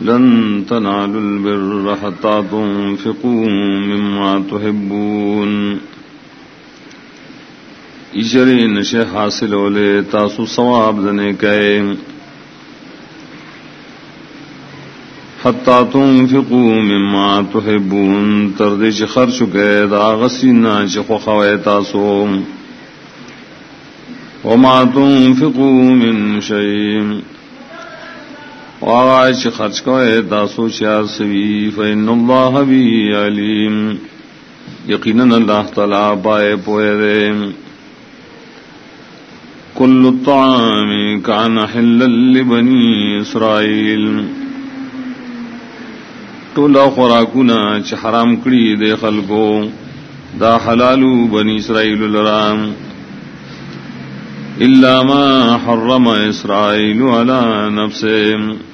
لن تنالوا البر حتى تنفقوا مما تحبون. ایشری نشے حاصل ہولے، تاسو ثواب دنے کئے. حتی تنفقوا مما تحبون. تردش خرچ گئے دا غسینا چخو خوئے تاسو. وما تنفقوا من شئیم واغاش خرچ کو تاسو چار سوی فین اللہ بھی علیم. یقینا اللہ تعالی پائے پوئے دے. کل الطعام کان حلا لبنی اسرائیل. ٹولا خوراکونا چ حرام کڑی دے خلقو. دا حلالو بنی اسرائیل لرام. الا ما حرم اسرائیل على نفسه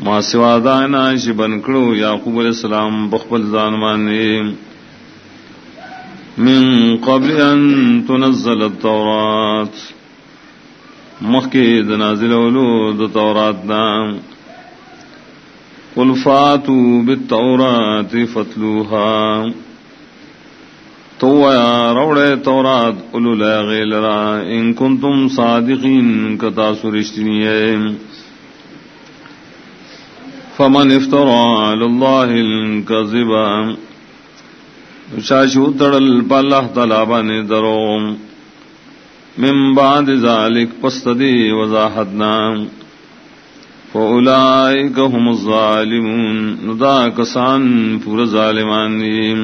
ما سوا دانا شی بنکڑو یعقوب علیہ السلام بخبل زان مانے من قبل ان تنزل التورات۔ مخی دنازل اولود تورات نام قل فاتو بالتورات فتلوها تو یا روڑے تورات اولو لاغیل را۔ ان کنتم صادقین کتا سرشتنی ہے۔ فمن افترى على الله الكذبا شاشو تڑل پالله تعالی باندې دروم من بعد ذلك پستدي وضاحتنا فاولئك هم الظالمون ندا کسان پور ظالمان دي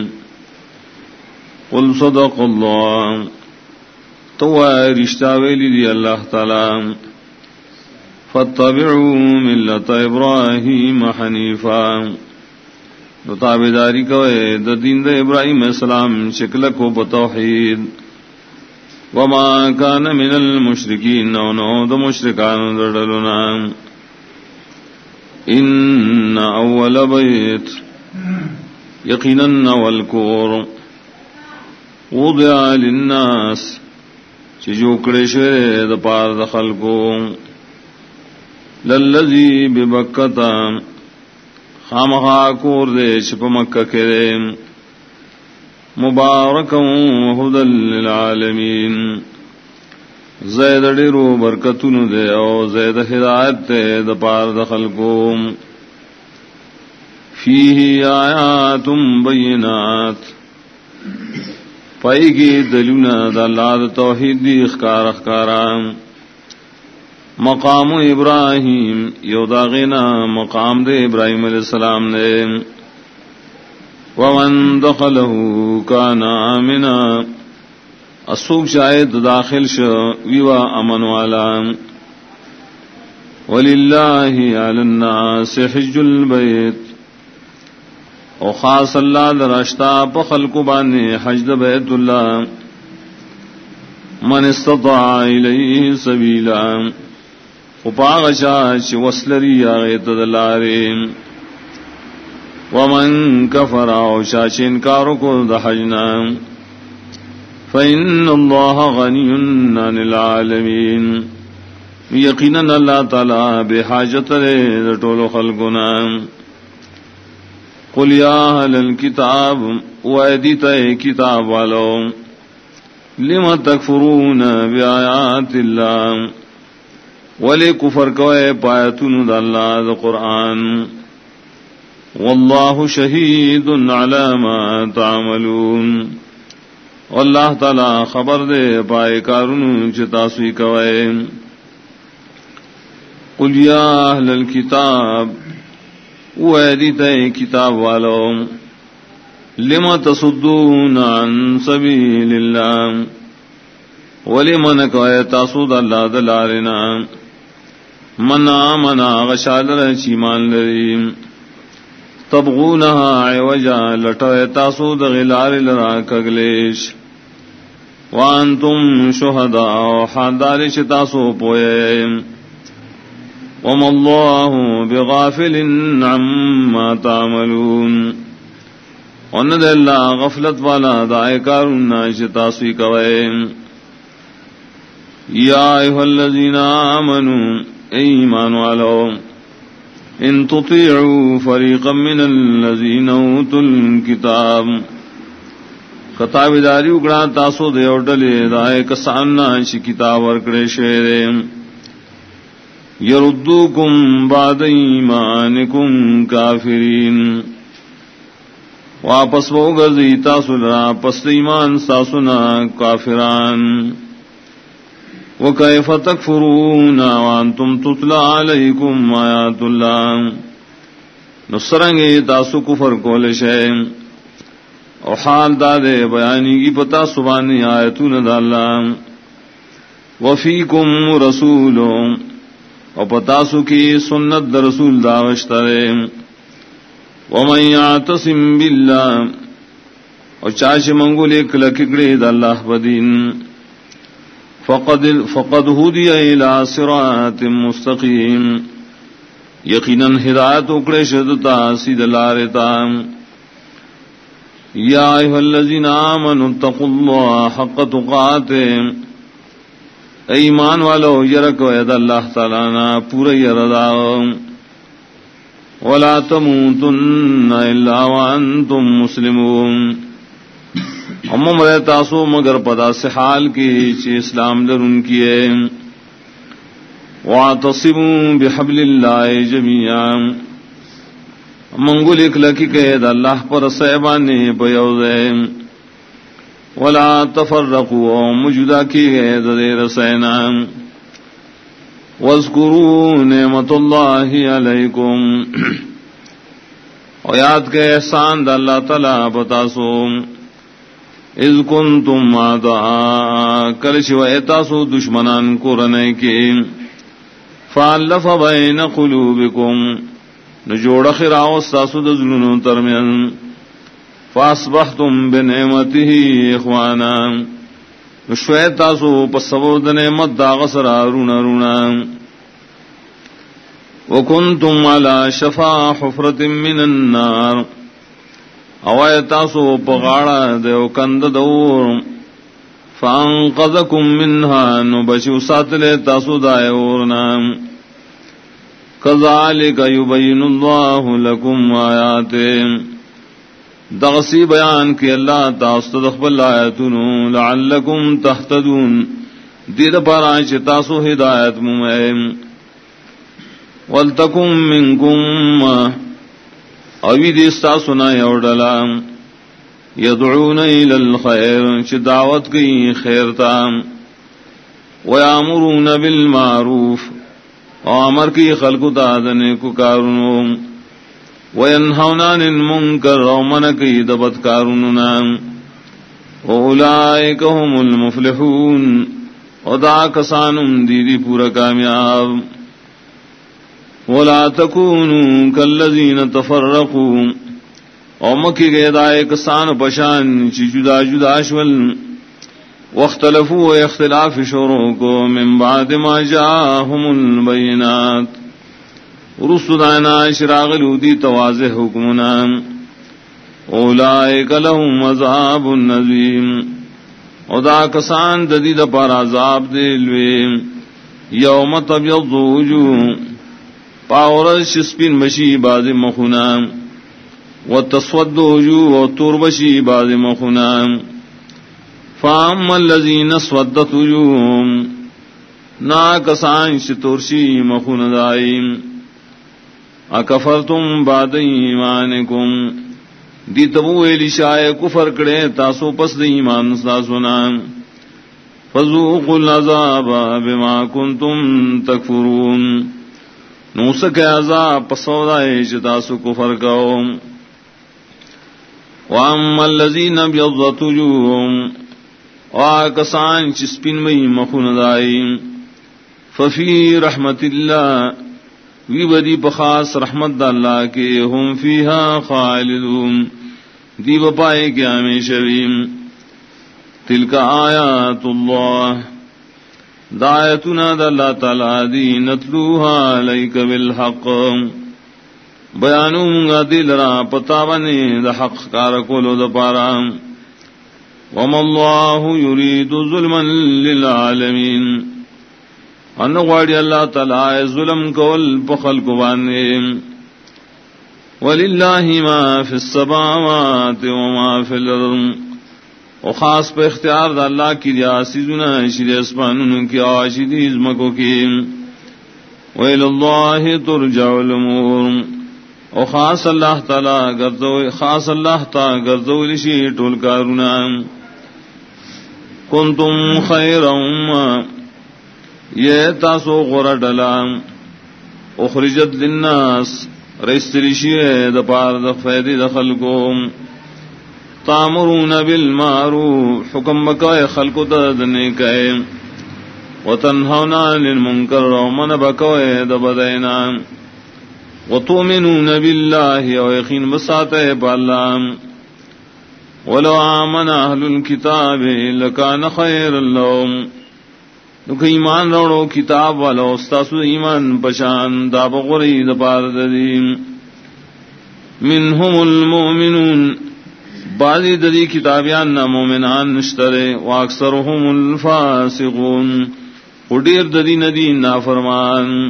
قل صدق الله تو رشتہ ویلی دی اللہ تعالی فتبعوا ملت ابراہیم حنیفا۔ تابداری کوئے دا دین دا ابراہیم السلام شکل کو بتوحید۔ وما کان من المشرکین نو نو دا مشرکان دردلنا ان اول بیت، یقینا اول وضع للناس، چجوکڑے شوئے دا پار دا خلقوں للذی ببکتا خامخا کور دے چپ مکہ کرے مبارکا وحدا للعالمین زید ڈیرو برکتن دے او زید ہدایت دے دپار دخل کو فیہ آیات بینات پائی گی دلونا دا اللہ دا توحید دی اخکار اخکارام مقام ابراہیم یودا غنا مقام دے ابراہیم علیہ السلام نے ومن دخله كان آمنا، اسوک شاید داخل شو، ویوا امن والا. وللہ علی الناس حج البیت او خاص اللہ درشتا پخل کو بانے حج بیت اللہ۔ من استطاع الیہ سبیلا۔ اپاغ چاچ وسلری آگے تدلارے ومن کفر آو چاچ انکارو کو دحجنا فإن اللہ غنی عن العالمین. یقینا اللہ تعالی بے حاجت رے دٹولو خلقنا قل یا اہل الكتاب وعدیت کتاب والو. لم تکفرون بیآیات اللہ ولی کفر کوئے پایتون دا اللہ دا قرآن. واللہ شہید علی ما تعملون. واللہ تعالی خبر دے پائے کارون چتاسوی کوئے. قل یا اہل الكتاب ویدی تے کتاب والو لما تصدون عن سبیل اللہ؟ ولی من کوئے تاسود اللہ دلارنا؟ منا منا غشال چیمان لریم تبغونها عوجا لٹوے تاسو د غلال لرا کگلیش. وانتم شهداء حاضر تاسو پوئے. وما الله بغافل عما تعملون. ان اللہ غفلت والا دائے کارون تاسوی کوئے. یا ایہا الذین آمنون ایمان والو ان تطيعوا فريقا من الذين اوتوا الكتاب. کتاب داری اگڑا تاسو دے اور ڈلے دائے کساننا شی کتاب ورکڑے شیرے یردوکم بعد ایمانکم کافرین. واپس وہ گزی تاسو لرا، پس ایمان ساسنا کافران. وكيف تكفرون وانتم تتلى عليكم آيات الله. نصرنگے تاسو کفر کول شے او حال دادے بیانی کی پتا سبانی آیتون دا اللہ. وفیکم رسول. او پتاسو کی سنت دا رسول داوشترے ومن یعتصم باللہ. او چاچ منگو لیک لککڑے دا اللہ بدین فقد فقد هدي الى صراط مستقيم. یقینا ہدایت اکڑے شدتا سید لارتا یا ایھا الذین آمنوا اتقوا الله حق تقاته. ایمان والو، یرکو ید اللہ تعالی نا پورا یردا ولا تموتن الا وانتم مسلمون. امم رہ تاسو مگر پدا سے حال کی چی اسلام در ان کی واتصموا بحبل اللہ جميعا۔ منگل ایک لکی قید اللہ پر سیبانے بیوزے ولا تفرقوا مجدہ کی گئے دیر سینا واذکروا نعمت اللہ علیکم اور یاد کے احسان دا اللہ تعالی بتاسو۔ از کن تم ماتا کل شو ایتاسو دشمنان کو رنے کے۔ فالف بین قلوبکم، نجوڑ خراو ساسو دزلنو ترمین فاسبحتم بنعمته اخوانا نشویتاسو پسبو دنعمت داغ سرا رونا رونا۔ وکنتم على شفا حفرت من النار۔ اوائے تاسو پغاڑا دیو کند دور فانقذکم منها نو بچو ساتلے تاسو دائے ورنا کذالک یبین اللہ لکم آیاتے دغسی بیان کی اللہ تاسو تدخبل آیتنو لعلکم تحتدون دید پر آئیچ تاسو ہدایت ممائم ولتکم منکم اوی دیستا سنا یوڈلا یدعون الى الخیر چی دعوت گئی خیر خیرتا ویامرون بالمعروف وامر کی خلق دادنے کو کارنو وینہونان المنکر ومن کی دبت کارننا اولائک هم المفلحون ودا کسانم دیدی پورا کامیاب. ولا تكونوا كالذين تفرقوا. ومكي غيدا كسان بشان جدا جدا شول. واختلفوا اختلاف شروع من بعد ما جاءهم البينات رسدنا شراغ لودي تواضح حكمنا اولئك لهم عذاب نذيم ودا کسان ددی د پر عذاب دی لوی یوم تبیض وجوه پاور شسپین بشی باز مخنا و تسود و تور بشی باز مخنا فام الذین سودت وجوہم نا کسان شتورشی مخون دائیم اکفرتم بعد ایمانکم. دی تبو ایلی شائع کفر کڑے تاسو پس دی ایمان ساسونا فذوقوا العذاب بما کنتم تکفرون. نو سکے عذاب پسودا جتا سو کفر کاو وام الذین بیضت وجوہم واکسان چسپن مئی مخون دائی. ففی رحمت اللہ، وی بدی بخاص رحمت اللہ کے، ہم فیہا خالدون. دی بپائے کیا میں شویم تلک آیات اللہ. دایتنا دا اللہ تعالی دی نتلوها لئیک بالحق. بیانو منگا دل را پتاونی دا حق کارکولو دا پارا. وما اللہ یرید ظلما للعالمین. انگواری اللہ تعالی ظلم کول پخل کو بانے وللہ ما فی السماوات وما فی الارض و خاص پہ اختیار دا اللہ کی دیا سیزنا شری اسمانون کی آشدی ازمکو کی۔ ویل اللہ ترجع الامور۔ او خاص اللہ تعالی گردو، خاص اللہ تا گردو لشی ٹول کارونا۔ کنتم خیر امہ۔ یہ تاسو غور ڈلا۔ اخرجت للناس رئیس رستریشی دپار دفید دخل کو۔ تامرون بالمعروف. حکم بکائے، خلق ددنے کئے وتنهون عن المنكر ومن بكوه دبدينا وتؤمنون بالله ويقين بساته بالله ولو آمن أهل الكتاب لكان خير لهم نو ایمان روڑو، کتاب والا استاسو ایمان پشان دا بغری دا پار منہم المؤمنون بعضی ددی کتابیان نا مومنان نشترے، واکثرهم الفاسقون. اڈیر ددی ندی نا فرمان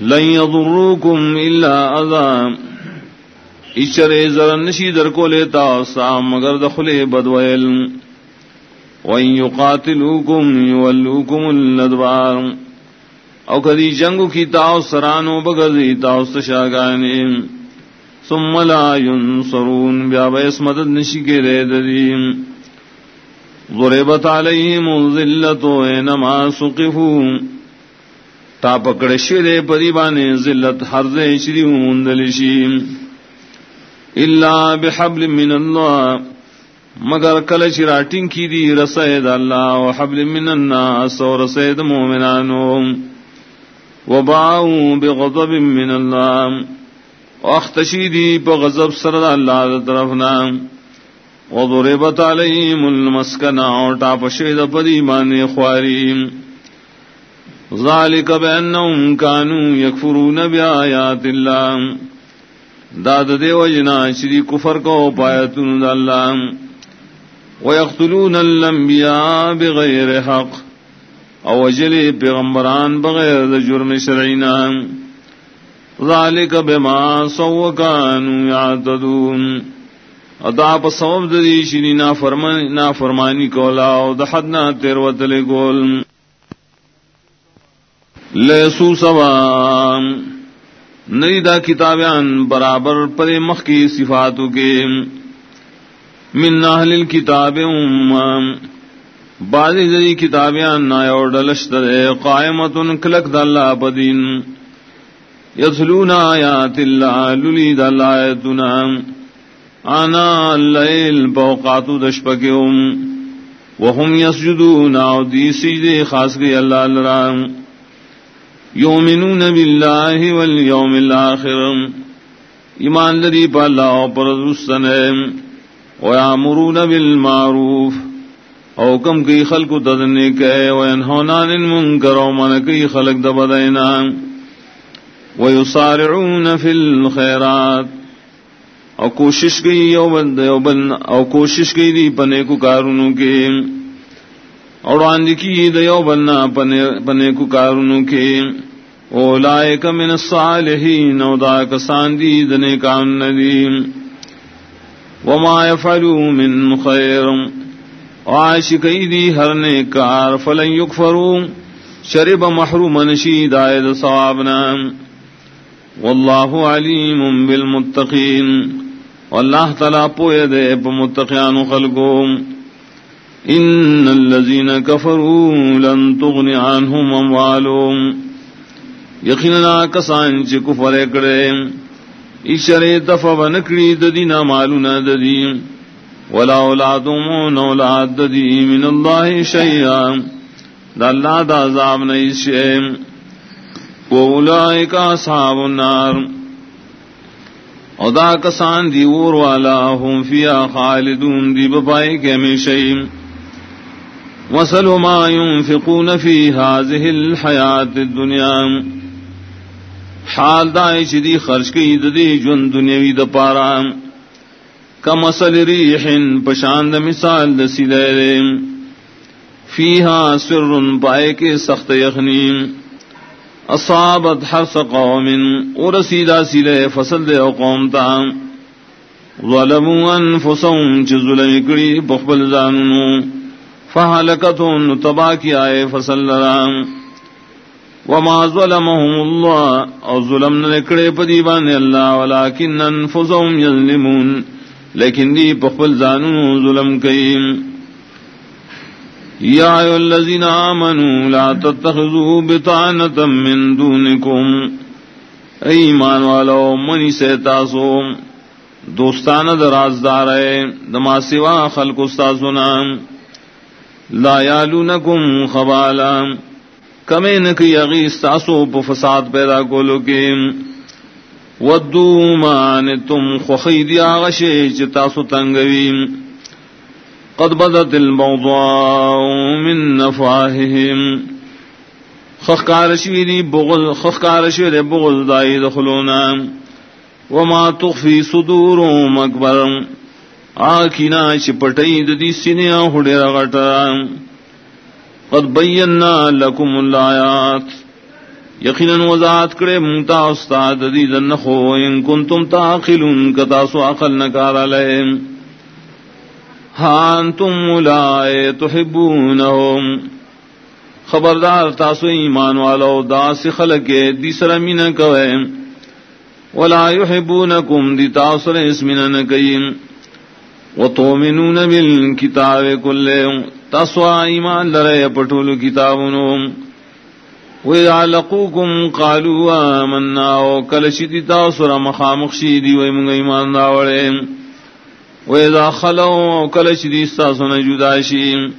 لن يضروكم الا اذى اشرے زرن نشی در کو لیتا سام مگر دخلے بدویل. وَإِن يُقَاتِلُوكُمْ يُوَلُّوكُمُ الْأَدْبَارُ او کدی جنگ کی تاو سرانو بگزی تاو استشاگانی ثم لا ينصرون. بیا بیس مدد نشی کے رے ددیم ضربت علیہم الظلت اینما سقفو. تا پکڑ شیرے پریبانے ذلت ہر دے شری مندلشیم الا بحبل من اللہ. مگر کل چراٹنگ کی دی رسید اللہ و حبل من الناس و رسید مومنانو. و بغضب من اللہ. و اختشی دی پا غضب سرد اللہ طرفنا. و ضربت علیہم المسکنہ و ٹاپ شید پدی مانی خواریم ذالک بینہم کانو یکفرون بی آیات اللہ. داد دیو جنا شری کفر کو پایتون دا اللہ. ويقتلون الانبياء بغير حق. او وجل پیغمبران بغیر جرم شرعینا. ذلك بما سو كانوا يعتدون ادا په سبب د دې شینی نا فرمانی نا فرمانی کولا او د حد نه تیر وتل ګول لیسو سوا نئی دا کتابیان برابر پر مخ کی صفاتوں کے. من اہل الكتاب امم بعضی ذری کتابیاں نائے اور ڈلشتر قائمت کلک دا اللہ پدین یتلون آیات اللہ للی دا آیتنا آنا اللیل بوقات دشپکیوم. وهم یسجدون او دی سجدے خاص گئی اللہ لرام. یومنون باللہ والیوم الاخر. ایمان لری پا اللہ پر رسنیم ويامرون بالمعروف. او کم کی خلق ددنے کے وینہون عن المنکر او من کی خلق دبدینا. ويسارعون في الخيرات. او کوشش کی یو بند یو بن او کوشش کی دی پنے کو کارونو کے اور آندی کی دیو بننا پنے پنے کو کارونو کے اولائک من الصالحین، او دا کسان دی دنے کام ندیم وما يفعلوا من خير وعاشقي دي هر نكار فلن يكفروا شرب محروم نشيد آيد صوابنا والله عليم بالمتقين والله تعالى پوئے دے بمتقیان خلقهم ان الذين كفروا لن تغني عنهم اموالهم یقینا کسان چې کفر کړي اشرے دفع ونکڑی ددی نہ مالونا ددی. ولا اولادم اولاد ددی من اللہ شیئا دا اللہ دا عذاب نہیں شیم اولئک اصحاب النار او دا کسان دی اور والا ہم فیا خالدون دی بپائی کے ہمیشہ وصل ما ينفقون في هذه الحياة الدنيا۔ حال دائیں چدی خرچ کی ددی جن دنیاوی د پارا۔ کم اصل ریح پشاند مثال دسی دے فیہا سر پائے کے سخت یخنی اصابت حرس قوم ورسیدا سیلے فصل دے قوم تا ظلموا انفسهم چ ظلم کڑی بخبل زانو فہلکتون تبا کی آئے فصل لرام وما ظلمهم الله او ظلم نکڑے پدی بانے اللہ، ولكن انفسهم يظلمون. لیکن دی بخبل زانو ظلم کئیم یا ایو الذین آمنوا لا تتخذوا بطانة من دونکم۔ ایمان والو، منی سے تاسو دوستان درازدار ہے، دما سوا خلق استاسنا لا یالونکم خبالا۔ کمے نکی اغی استاسو پا فساد پیدا کولو کے۔ ودو مانتم خخیدی آغشے چتاسو تنگویم قد بدت البغضاء من نفاههم. خخکار شویری بغض خخکار شویری بغض دائی دخلونا. وما تخفی صدورهم اکبر. آکینا چی چپٹئی دی سینیا ہڈے رغٹا. قد بینا لکم الآیات. یقینا وضاحت کرے منتا استاد دی دنخو ان کنتم تاقلون کتاسو عقل نکارا لیے ہان تم ملائے تو خبردار، تاسو ایمان والو داس خلق دیسر مین کوئے۔ ولا يحبونكم، دی تاثر اسمنا نکیم وتؤمنون بالكتاب كله تسوا ایمان لرے پٹول کتابونو۔ وَإِذَا لَقُوكُمْ قَالُوا آمَنَّا۔ وَكَلَشِدِ تَاسُرَ مَخَامُخْ شِيدِ وَإِمُنْ إِيمَانَ دَاوَرَيْمُ وَإِذَا خَلَوْا كَلَ شِدِيسْتَا سُنَجُدَاشِيمْ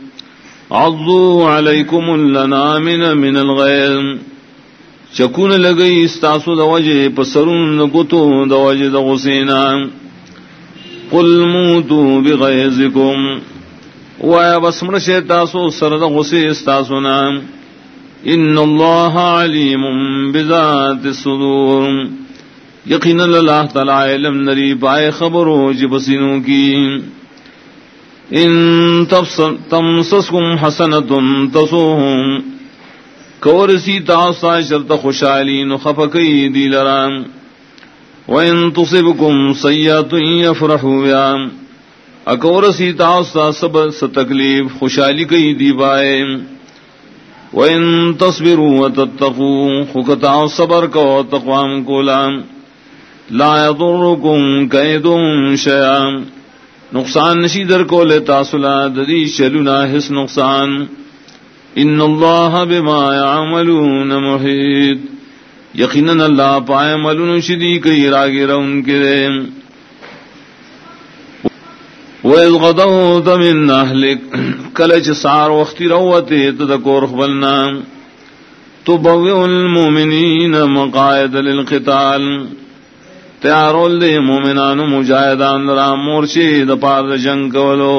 عَضُّوا عَلَيْكُمُ اللَّنَامِنَ مِنَ الْغَيْرِ چکون لگئی استاسو دوجے پسرون نکتو دوجے دغسینا قل موتو بغیزکم وایا بسمر شیطاسو سرد غسی استاسونا ان اللہ علیم بذات الصدور یقین اللہ تعالی علم نری پائے خبرو جبسنوں کی۔ ان تمسسکم حسنتم تسوہم۔ کورسی تاسا شرط خوشحالی نخفقی دی لرام وَإِن تُصِبْكُمْ سَيَّةٌ يَفْرَحُوا بِهَا۔ اکورسی تاسا سب ستکلیف خوشحالی کئی دی بائے وَإِن تَصْبِرُوا وَتَتَّقُوا خُكَتَا صبر کو تقوام کولام لا يضركم كيدهم شيئا. نقصان نشی در کو لیتا سلا ددی شلنا حس نقصان. ان اللہ بما يعملون محیط. یقینا اللہ پائے ملون شدی کئی راگی رون کے دے وَإِذْ غَدَوْتَ مِنْ أَهْلِكَ کلچ سار وقتی روتے تدکور خبلنا تبوئ المؤمنین مقاعد للقتال. تیارول دے مومنان مجاہدان را مورچے دپار جنگ کولو.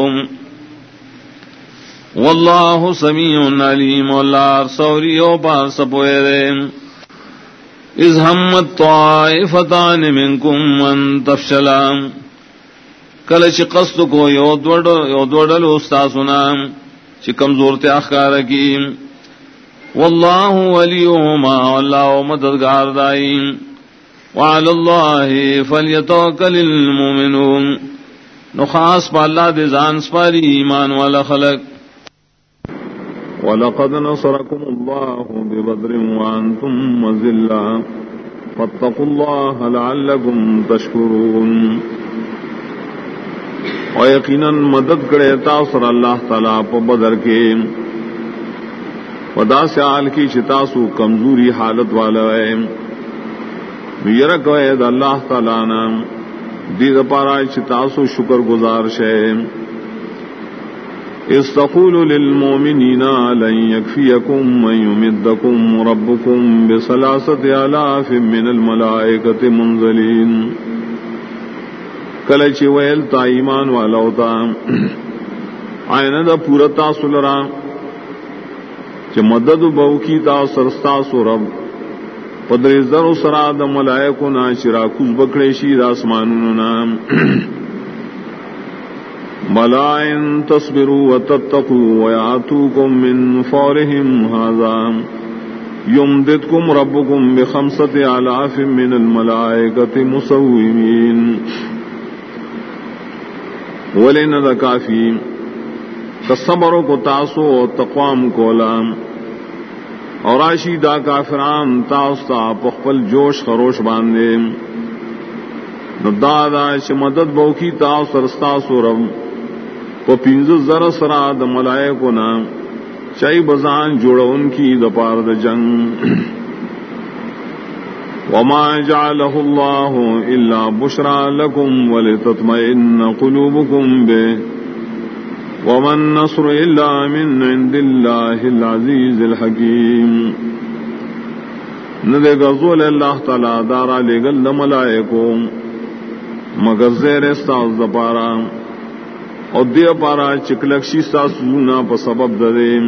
واللہ سمیع علیم واللہ سوری او پار سپوئے دے. از ہمت طائفتان منکم من تفشلا. کلچ قصد کو یو دوڑل استاسنا چی کمزور تے اخکار کی. واللہ ولیہما واللہ مددگار دائیم وعلى الله فليتوكل المؤمنون. نخاص پا اللہ دے زان سپاری ایمان والا خلق. ولقد نصركم الله ببدر وانتم مزلا فاتقوا الله لعلكم تشكرون. ويقينا مدد کرے تاثر اللہ تعالی پا بدر کے. ودا سے کی چتاسو کمزوری حالت والا ہے. یرک وید اللہ تعالیٰ نام دید پارا چتاسو شکر گزار شے۔ استقول للمؤمنین لن یکفیکم من یمدکم ربکم بسلاست آلاف من الملائکت منزلین۔ کلچ ویل تا ایمان والا ہوتا۔ آئین دا پورتا سلرا چ مدد بہو کی تا سرستا سو رب۔ پدر زر سرا د ملائکو نا چرا کز بکڑے شی داسمانو نام ملائن تصبروا وتتقوا ويعتوكم من فورهم هذا يمددكم ربكم بخمسة آلاف من الملائكة مسومين. ولن ذا كافي. تصبروا كتاسو تقوام كولام اور آشی دا کافران تاستا پخپل جوش خروش باندے۔ نو دادا چ مدد بوکی تاس رستا سورم۔ پو پینز زر سرا د ملائکو نام چائی بزان جوڑ ان کی دپار د جنگ۔ وما جعله الله الا بشرا لكم ولتطمئن قلوبكم به وما النصر الا من عند الله العزيز الحكيم ندے غزول اللہ تعالی، دارا لے گل ملائکو مگر زیر استاز دپارا اور دے پارا چکلکشی سا سونا پ سبب دے۔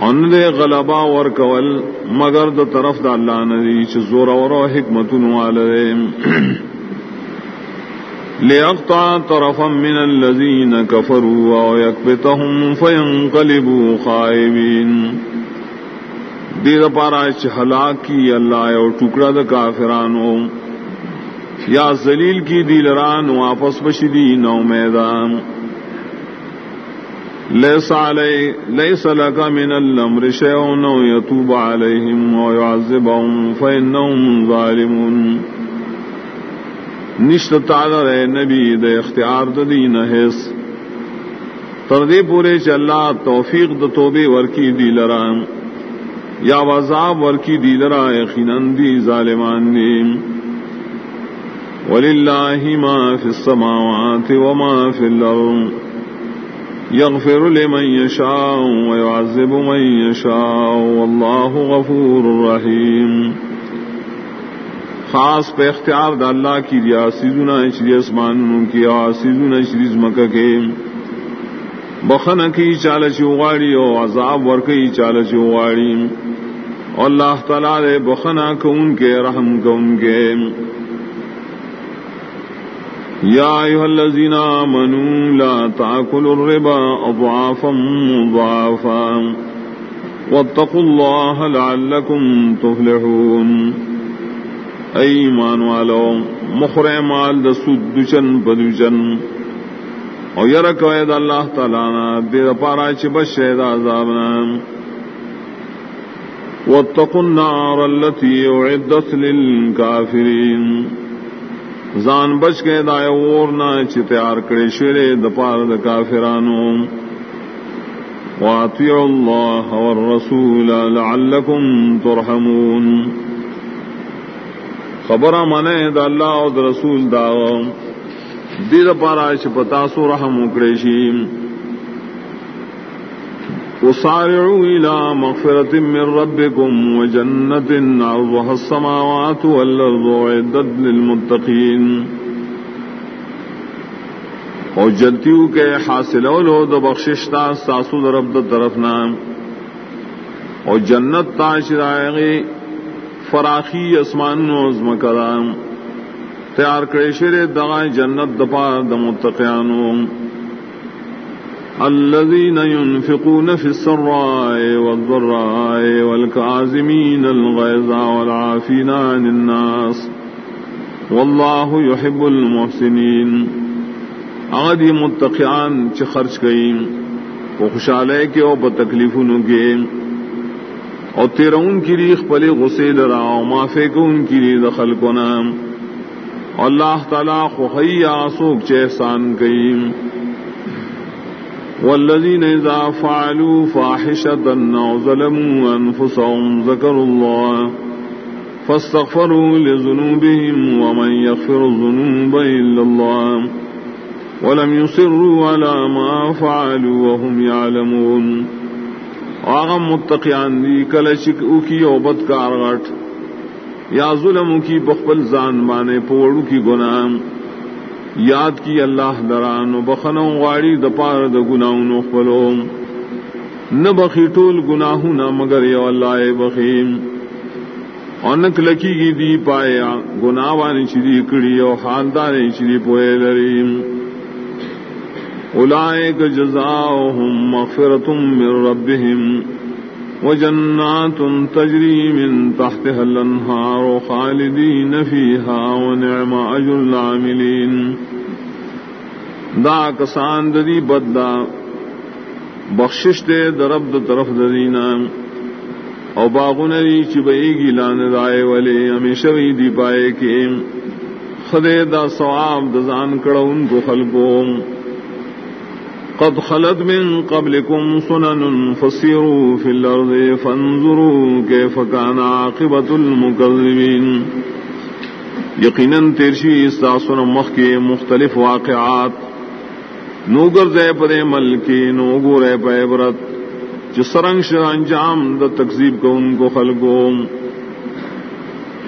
ان دے غلبا ور کول مگر د طرف د اللہ ندی چ زور اور حکمت والے ليقطع طرفا من الذين كفروا او يكبتهم فينقلبوا خائبين. دیر پارا چ ہلاکی اللہ اور ٹکڑا د کافرانو. یا زلیل کی دیلران واپس بشدی نو میدان. لیس علی لیس لکا من الامر شیعون و یتوب علیہم و یعذبهم فإنهم ظالمون. نشت تعالی رے نبی دے اختیار دا دین حس۔ تردی پورے چ اللہ توفیق د توبے ورکی دیلران یا وزاب ورکی دیلرا یقیناً دی ظالمان نیم۔ ولله ما في السماوات وما في الأرض۔ يغفر لمن يشاء ويعذب من يشاء والله غفور رحيم خاص پہ اختیار دا اللہ کی ریا سیزونا شری اسمان کی سیزونا شری مکہ کے۔ بخن کی چال چوغاڑی او عذاب ورکی چال چوغاڑی اللہ تعالی بخنا کو ان کے، رحم کو ان کے۔ يا أيها الذين آمنوا لا تأكلوا الربا أضعافا مضاعفا۔ واتقوا الله لعلكم تفلحون۔ ایمان والو مخر مال د سود دچن بدچن او يرك ويد الله تعالى دې پارا چې بشه د عذابنا واتقوا النار التي أعدت للكافرين زان بچ کے دائے اورنا چی تیار کرے شیرے دپار د کافرانو. واطیعوا اللہ والرسول لعلکم ترحمون. خبر منے دا اللہ او دا رسول دا. دی دپارا چی پتاسو رحم اکڑے شیم وصارعوا إلى مغفرة من ربكم وجنة عرضها السماوات والأرض عدد للمتقين اور جلتیو کے حاصل لو دو بخششتا ساسو درب د طرفنا اور جنت تاشرائے فراخی، اسمان نوز مکرام تیار کرے شر دغائے جنت دپا دمتقیانوں الذين ينفقون في السراء والضراء والكاظمين الغيظ والعافين عن الناس. والله يحب المحسنين اغدی متقیان چ خرچ گئی وہ خوشحالے کے او بتکلیفوں کے اور تیرا ان کی ریخ پلے غسے لرا معافے کو ان کی ری دخل کو نام اللہ تعالیٰ خوئی آسوک چہسان کئیم والذين إذا فعلوا فاحشة أو ظلموا أنفسهم ذكروا الله فاستغفروا لذنوبهم ومن يغفر الذنوب إلا الله ولم يصروا على ما فعلوا وهم يعلمون آغم متقیان دی، کلشک اوکی او بدکار غٹ. یا ظلم کی بخبل زان بانے، پوڑو کی گناہ یاد کی اللہ دران و بخنو غاڑی دپار د گناہوں خپلو نہ بخی ٹول گناہ نہ مگر یو اللہ بخیم. اونک لکی گی دی پایا گناہ وانی چری کڑی او خاندار چری پوئے لریم. اولائک جزاؤہم مغفرتم من ربهم وجنات تجري من تحتها الأنهار خالدين فيها ونعم أجر العاملين دا کسان ددی بدلا بخشش دے درب د طرف ددینا او باغنری چبئی گی لان رائے والے ہمیشہ وی دی پائے کے خدے دا ثواب دزان کڑا ان کو خلقوں قد خلت من قبلكم سنن فسيروا في الأرض فانظروا كيف كان عاقبة المكذبين. یقیناً تیرشی استاسن مخ کے مختلف واقعات. نوگر زے پدے مل کی نوگو رے پے برت جسرنگ شر انجام د تقزیب کو ان کو خلقوں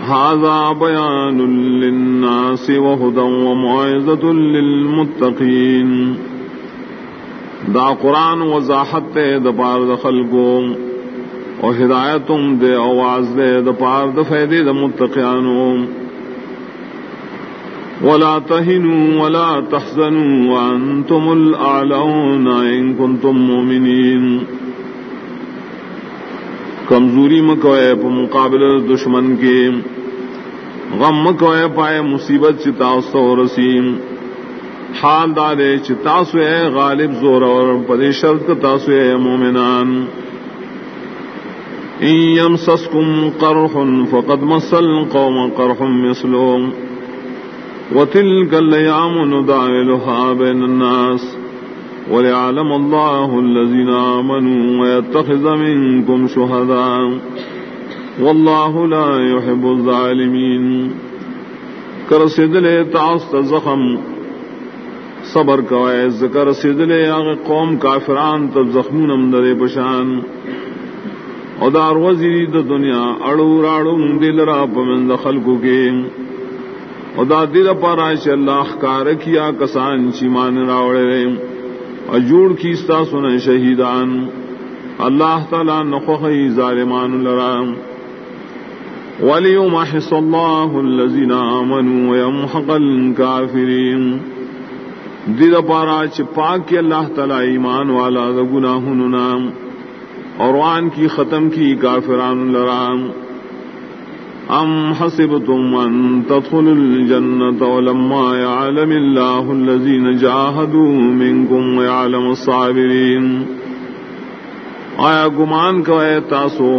هذا بيان للناس وهدى وموعظة للمتقين دا قرآن وضاحت دے دا پار د خلقو او ہدایتم دے آواز دے دا پار د فیدے دا متقیانو ولا تهنوا ولا تحزنوا وانتم الاعلون ان كنتم مؤمنين کمزوری مکوئے پا مقابل دشمن کے، غم مکوئے پائے مصیبت چتا استو رسیم حال دارے چاسو ہے، غالب زور اور پدے شرط تاسو ہے، مومنان۔ یم سسکم قرح فقد مسل قوم قرح مثلهم وتلك الايام نداولها بين الناس وليعلم الله الذين آمنوا ويتخذ منكم شهداء والله لا يحب الظالمين کرسد لے تاست زخم صبر کوئے، ذکر سدلے آغ قوم کافران تب زخمون امدر پشان۔ ادار وزیری د دنیا، اڑو راڑو دل را پمند خلقو کے۔ ادا دل پارا چ اللہ کار کیا کسان چیمان راوڑے۔ اجوڑ کیستا سن شہیدان۔ اللہ تعالی نخوخی ظالمان لرام ولیوم حس اللہ الذین آمنوا ویمحق الكافرین دید پارا چپاک کے اللہ تعالی ایمان والا گناہ نام، اور وان کی ختم کی کافران لرام۔ ام حسبتم ان تدخل الجنة ولما يعلم الله الذين جاهدوا منكم ويعلم الصابرين آیا گمان کو اے تاسو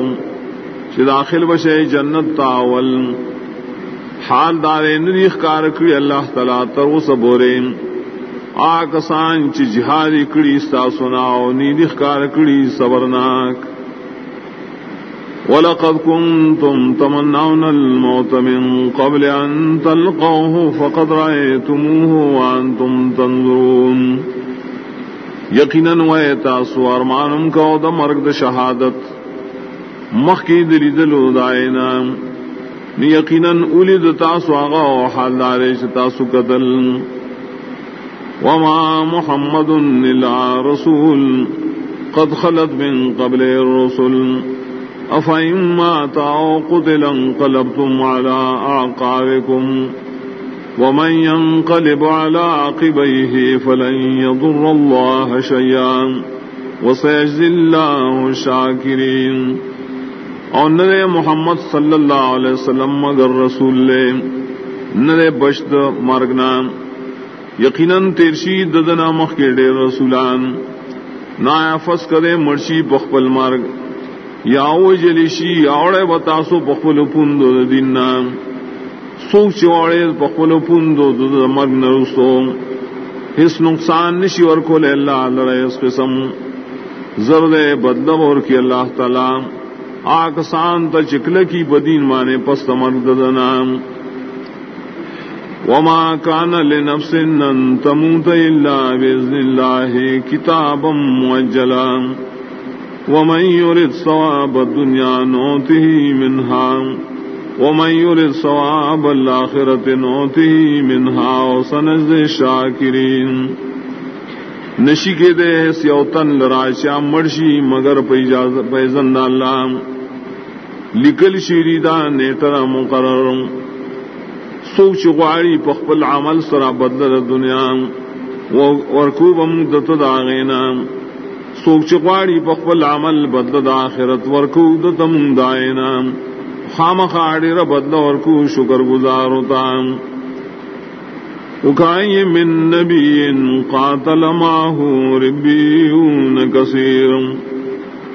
چی داخل بشے جنت تاول حال دارے نریخ کارکڑی اللہ تعالی تر وہ سبورین آکسان چی جہادی کڑی ستا سناو نیدی خکار کڑی صبرناک. ولقد كنتم تمنون الموت من قبل أن تلقوه فقد رأيتموه وأنتم تنظرون. یقینا وے تاسو ارمانم کو د مرگ د شہادت مخکی دلی دلو دائنا. یقینا اولید تاسو آغا و حال دارے تاسو قتل. وما محمد إلا رسول قد خلت من قبل الرسل. أفإن مات أو قتل انقلبتم على أعقابكم ومن ينقلب على عقبيه فلن يضر الله شيئا وسيجزي الله الشاكرين. اور نرے محمد صلی اللہ علیہ وسلم مگر رسول لے، نرے بشت مرگنا یقیناً تیرشی ددنا مخ کے ڈیر رسولان۔ نایا فس کرے مرشی بخبل مارگ یا جلیشی آوڑے بتاسو بخبل پندو دن سوک چواڑے بخبل پندو مرگ نرسو اس نقصان نشی اور کھولے اللہ لڑے اس قسم۔ زرد بدلب اور کی اللہ تعالی۔ آکسان تا چکل کی بدین مانے پست مرگ ددنام وما كان لنفس أن تموت إلا بإذن الله كتابا موجلا ومن يرد صواب الدنيا نوته منها. ومن يرد صواب الآخرة نوته منها وسنجد الشاكرين. نشی کے دے سیوتن لراشا مرشی مگر پیزند اللہ. لکل شیریدہ نیتر مقرر. سوک چغواڑی پخپل عمل سرا بدل دنیا. ورکوب دت داغینا سوک چکواڑی پخپل عمل بدل دا آخرت. ورکو دتم دائنا خام خاڑی ر بدل ورکو شکر گزار ہوتا اکائی من نبی قاتل ماہو ربیون کثیر.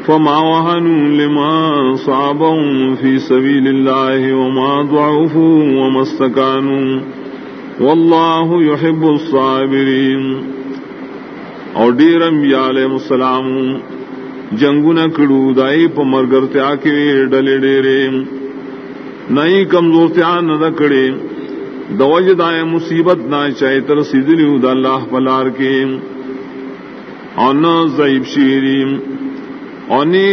فما وهنوا لما صابوا في سبيل الله وما ضعفوا وما استكانوا والله يحب الصابرين. اور ډیر انبیاء علیہ السلام جنگونه کړو دای په مرګرتیا کې ډلې ډېرې نئی کمزورتیا نه کړې د دای مصیبت نه چای تر سیدلیو د الله پلار کې ان ضعیف شیریم اونی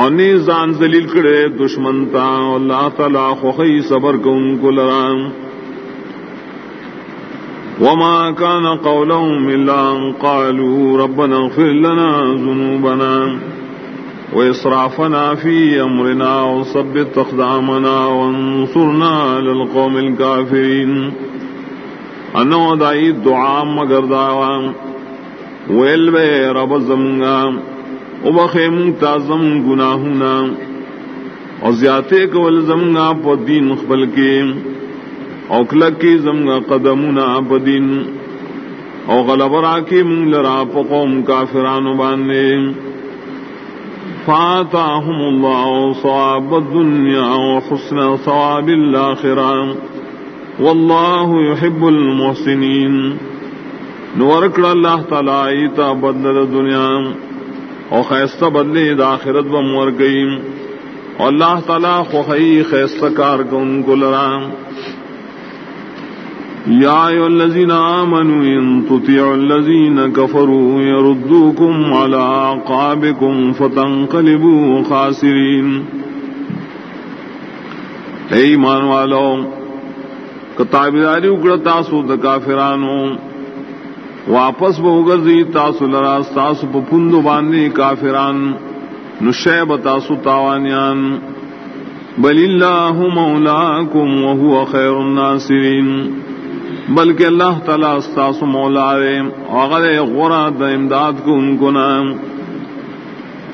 اونی ځان ذلیل کړي دشمن تا الله تعالی خو صبر کوونکو لرام وما كان قولهم إلا أن قالوا ربنا اغفر لنا ذنوبنا وإسرافنا في أمرنا وصبت أقدامنا وانصرنا للقوم الكافرين أنه دعي الدعاء مگر دعوان ویل رب زمگا وبخے منتا زم گناہنا اور زیادے کول زمگا پا دین خبل کے اوکلک کی زمگا قدمنا بدین او غلبرا کی من لرا پقوم کافران باندے فاتاهم الله صواب الدنيا وحسن صواب الآخرة والله يحب المحسنين نورکڑ اللہ تعالی ایتا بدل دنیا او خیستہ بدلے داخرت و بمور گئی اور اللہ تعالی خوخی خیستہ کار کو ان کو لرام۔ يا أيها الذين آمنوا إن تطيعوا الذين كفروا يردوكم على عقابكم فتنقلبوا خاسرين اے ایمان والو، کتابداری اکڑا تاسو د کافرانو واپس بہگرزی تاسو لرا، تاسو پپندو باندې کافران، نشیب تاسو تاوانیان. بل اللہ مولاکم وهو خیر الناصرین. بلکہ اللہ تعالیٰ استاس مولا اغل غرا د امداد کو ان کو نام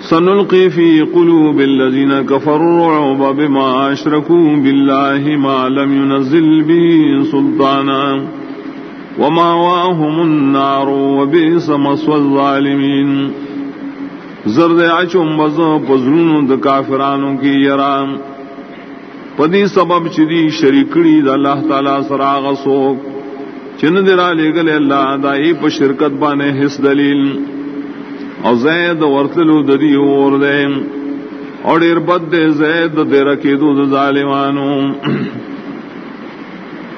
سنلقي في قلوب الذين كفروا الرعب بما أشركوا بالله ما لم ينزل به سلطانا. وما واهم النار وبئس مسوى الظالمين. زرد عچم بزا پزرون د کافرانو کی یرام. پدی سبب چدی شریکڑی د اللہ تعالی سراغ سوک. چن درا لے گلے اللہ دائی پا شرکت بانے حس دلیل. او زید ورتلو ددی اور دے اور اربد دے زید دے رکی دو ظالمانو.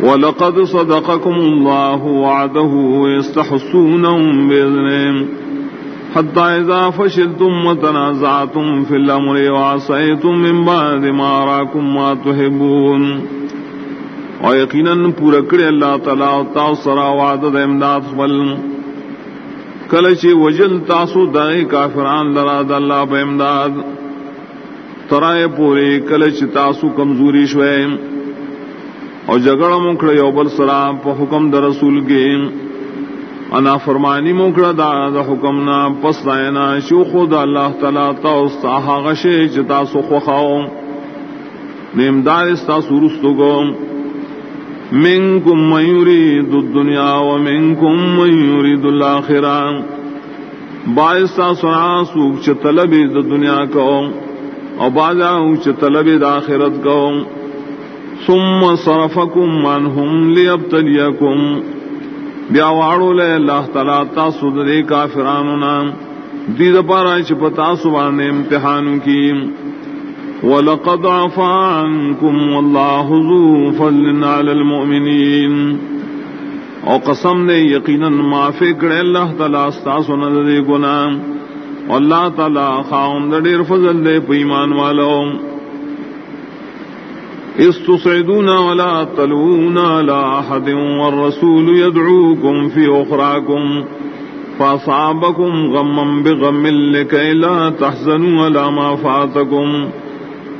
وَلَقَدْ صَدَقَكُمُ اللَّهُ وَعَدَهُ وَيَسْتَحُسُونَهُمْ بِإِذْنِهِمْ حَتَّى إِذَا فَشِلْتُمْ وَتَنَازَعْتُمْ فِي الْأَمْرِ وَعَصَيْتُمْ مِنْ بَعْدِ مَا أَرَاكُمْ مَا تُحِبُّونَ. اور یقیناً پورا کرے اللہ تعالیٰ تاؤ سرا وعد امداد فل کلچ وجل تاسو دائے کافران لرا د اللہ پہ امداد. ترائے پورے کلچ تاسو کمزوری شوے اور جگڑ مکڑ یوبل سرا پہ حکم در رسول کے۔ انا فرمانی مکڑ دا دا حکم نا پس دائنا شو خود اللہ تعالیٰ تاؤ ساہا غشے چتاسو خوخاؤ نیمدار استاسو رستو گو۔ منكم من يريد الدنيا ومنكم من يريد الآخرة باعثا سنا سوک چ طلب د دنیا کو او باجا چ طلب د آخرت کو۔ ثم صرفكم عنهم ليبتليكم. بیا واړو له الله تعالی تاسو د کافرانو نام دې د پاره چې پتا سو امتحانو کې ولقد عفا عنكم والله ذو فضل على المؤمنين. او قسم نے یقینا معافی کرے اللہ تعالی استاسو نہ دے گناہ. اللہ تعالی خاوند ډیر فضل دے ایمان والو. استصعدون ولا تلون على احد والرسول يدعوكم في اخراكم فاصابكم غما بغم لكي لا تحزنوا على ما فاتكم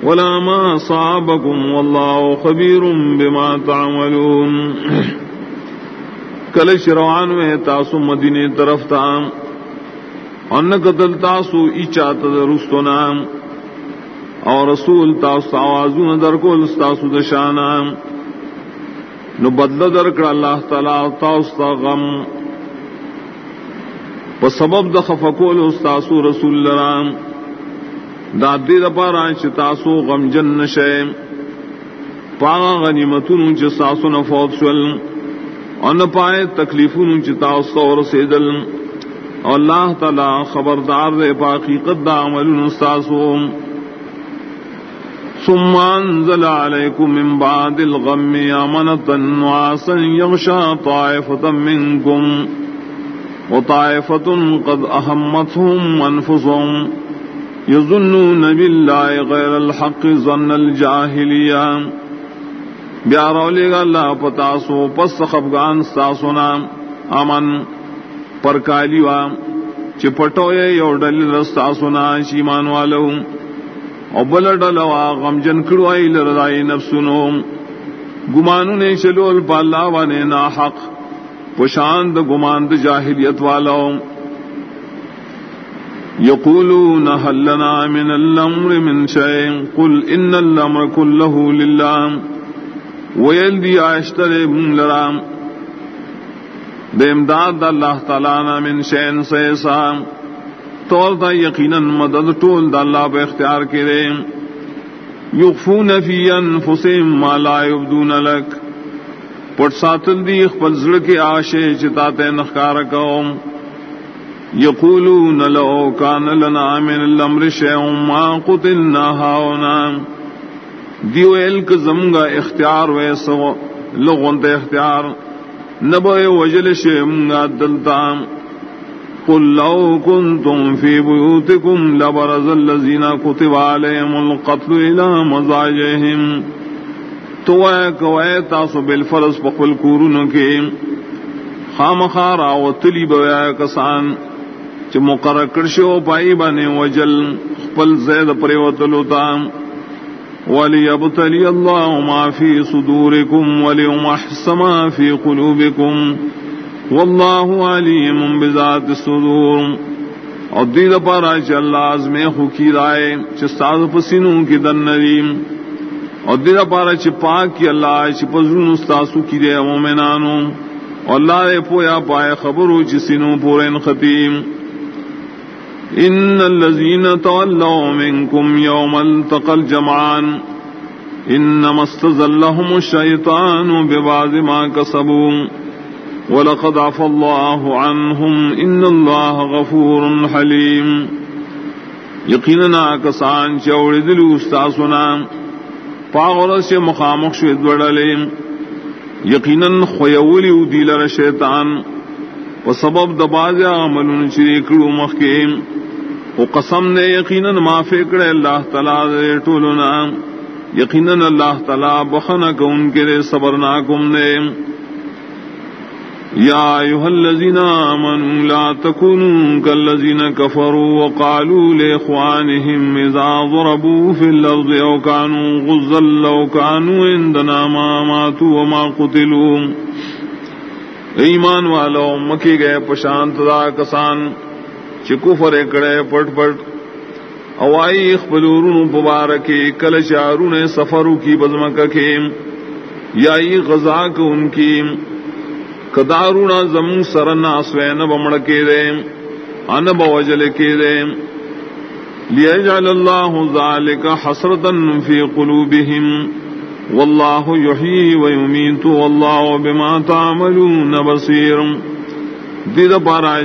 ولا ما صابكم والله خبير بما تعملون کل شروان میں تاسو مدینے طرف تا ان قتل تاسو ایچا تدرستو نام اور رسول تاسو آوازو ندر کو لستاسو دشانا نو بدل در کر اللہ تعالی تاسو غم. په سبب د خفقول استاسو رسول لرام دا دې د پاره چې تاسو غم جن نشئ پاغا غنیمتونو چې تاسو نه فوت شول ان پائے تکلیفونو چې تاسو ورسېدل او الله تعالی خبردار دے پاکی قد عملون استاسو ثم انزل عليكم من بعد الغم امنة نعاسا يغشى طائفة منكم وطائفة قد أهمتهم أنفسهم يظنون بالله غير الحق ظن الجاهلية بيارولي الله پتاسو پس خفغان ستاسونا امن پر کالی چپٹو یو ڈل رستا سنا شیمان والو او بل ڈل غم جن کڑو ای لردائی نفسونو. گمانو نے چلول پالا وانے نا حق پشاند گماند جاہلیت والو. يقولون هل لنا من الامر من شيء قل ان الامر كله لله. ويلدي اشتري من لرام بے امداد اللہ تعالیٰ من شین سے سام طور دا یقیناً مدد ٹول دا اللہ پہ اختیار کے کرے۔ یخفون فی انفسیم ما لا یبدون لک۔ پٹ ساتل دی اخبر زڑ کے آشے چتاتے نخکار قوم یقولون لو کان لنا من الامر شیعون ما قتلنا ہاونا دیو ایلک زمگا اختیار ویسو لغن تے اختیار۔ نبو وجل شمگا دلتا۔ قل لو كنتم في بيوتكم لبرز الذين كتب عليهم القتل إلى مزاجهم. تو اے کوئے تاسو بالفرض پخل کورونو کے خام خارا و تلی بویا کسان چ مقرر کرشو پائی بانے وجل خپل زید پریوتلو تام. وليبتلي الله ما في صدوركم وليمحص ما في قلوبكم. والله عليم بذات الصدور اور دید پارا چ اللہ ازمے خو کی رائے چ ساز پسینوں کی دن نریم. اور دید پارا چ پاک کی اللہ چ پزرون استاسو کی دے مومنانو. اللہ رے پویا پائے خبرو چ سینوں پورن ختیم. ان الذين تولوا منكم يوم التقى الجمعان. انما استزلهم الشيطان ببعض ما كسبوا ولقد عفى الله عنهم ان الله غفور حليم. یقینا کسان چوڑ دل استاسنا پاغور سے مخامخ شوید وڑلے. یقینا خویولی دیلر شیطان. و سبب دباز عملون چریکڑو مخیم وہ قسم نے یقیناً معاف کرے اللہ تعالیٰ دے ٹولنا یقیناً اللہ تعالیٰ بخن کو ان کے لیے صبرناکم نے یا ایوہ الذین آمنوا لا تکونوا کالذین کفروا وقالوا لإخوانهم اذا ضربوا في الارض او كانوا غزا لو كانوا عندنا ما ماتوا وما قتلوا. ایمان والو، مکی گئے، پشانت دا کسان چکو فرے کڑے پٹ پٹ. اوائی اخبلورون پبارکی کل شارون سفرو کی بزمک کے یائی غزا کو ان کی کدارونا زم سرنا سوین بمڑ کے دے ان بوجل کے دے۔ لیجعل اللہ ذالک حسرتا فی قلوبہم، واللہ یحیی ویمیت واللہ بما تعملون بصیرم دید پارا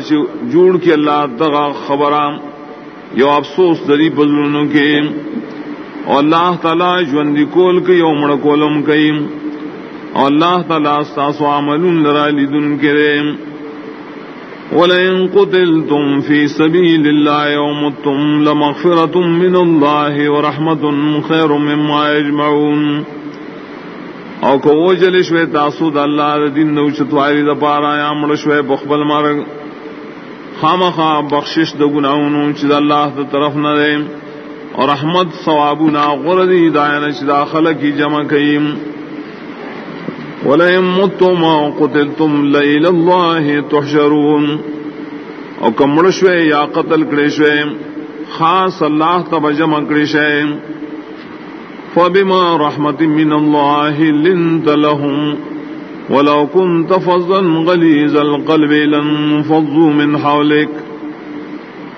جوڑ کے اللہ تغا خبرام یو افسوس دری بزرنوں کے۔ اور اللہ تعالیٰ جوندی کول کے یو مڑ کولم کئی اور اللہ تعالیٰ ساسو عمل لرا لدن کے رے ولئن قتلتم في سبيل الله يومتم لمغفرة من الله ورحمة خير مما يجمعون او کو وہ جل شوے تاسو د اللہ د دین نو چتواری د پارا یا مړ شوے بخبل مرګ خامخا بخشش د ګناونو چې د الله د طرف نه دی او رحمت ثوابنا غردی دایره چې داخله کی جمع کیم ولئن متم او قتلتم لیل الله تحشرون. او کمڑ شوے یا قتل کرے شوے خاص اللہ تب جمع کرے شے فبما رحمت من اللہ لنت لهم، ولو كنت فظا غليظ القلب لانفضوا من حولك.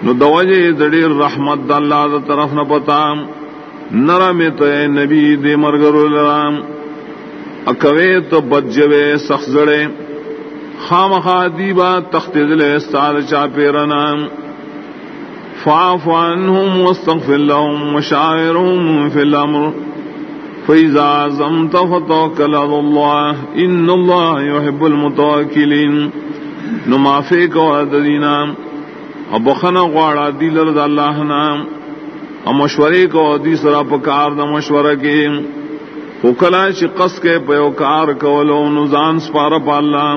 نو دوجه دړي رحمت د الله د طرف نه پتا نرم ته نبی دې مرګرو لرام اکوي تو بجوي سخزړې خام خادیبا تخت دل استاد چا پیرنا فاعف عنهم واستغفر لهم وشاعرهم في الامر۔ فإذا عزمت فتوكل على الله إن الله يحب المتوكلين۔ نما فيك وعددنا ابخنا غواړه دی لر د الله نام او مشورې کو دی سره په کار د مشوره کې وکلا چې قص کولو، نو ځان سپاره په اللہ۔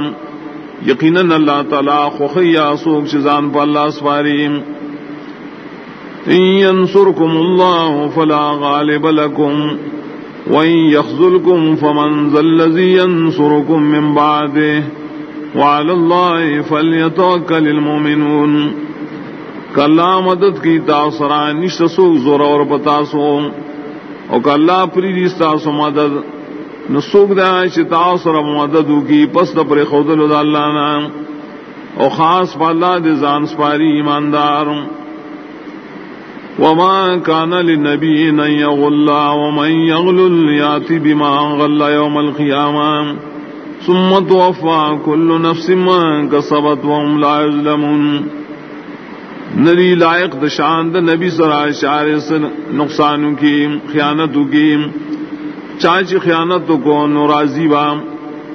تعالی خوخیا سوک چزان پا اللہ سواریم ينصركم الله فلا غالب لكم وإن يخذلكم فمن ذا الذي ينصركم من بعده۔ وعلى الله فليتوكل المؤمنون۔ کلا مدد کی تاثران نشت سوک زور اور پتاسو اور کلا پری تاسو مدد نسوک دا چتا سر مدد کی پس پر خود اللہ نام او خاص پالا دے زان سپاری ایماندار. وما كان للنبي ان يغل ومن يغل ياتي بما غل يوم القيامه ثم توفى كل نفس ما كسبت وهم لا يظلمون نری لائق دشان د نبی سرا اشارے سے نقصان کی خیانت کی۔ چاچی خیانت کو نورازی بام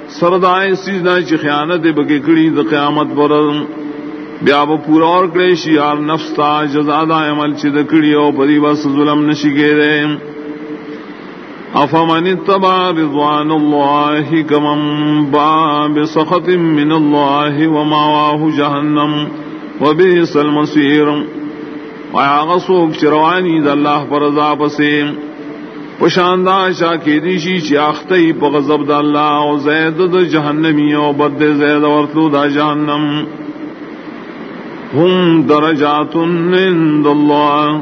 سردائے سیزنا چی خیانت بگی کڑی د قیامت پر۔ بیا وہ پورا اور کرے شیار نفس تا جزاد عمل چی د کڑی او پری بس ظلم نشی گے دے۔ افمن اتبع رضوان اللہ کمم با بسخط من اللہ وماواہ جہنم جہنم۔ وبئس المصیر ویا غسوک چروانی د اللہ ذا پسیم پشاندہ شاہ کی دیشی چاختی پغزب دا اللہ او زید دا جہنمی او بد زید ورطلو دا جہنم ہم درجات عند اللہ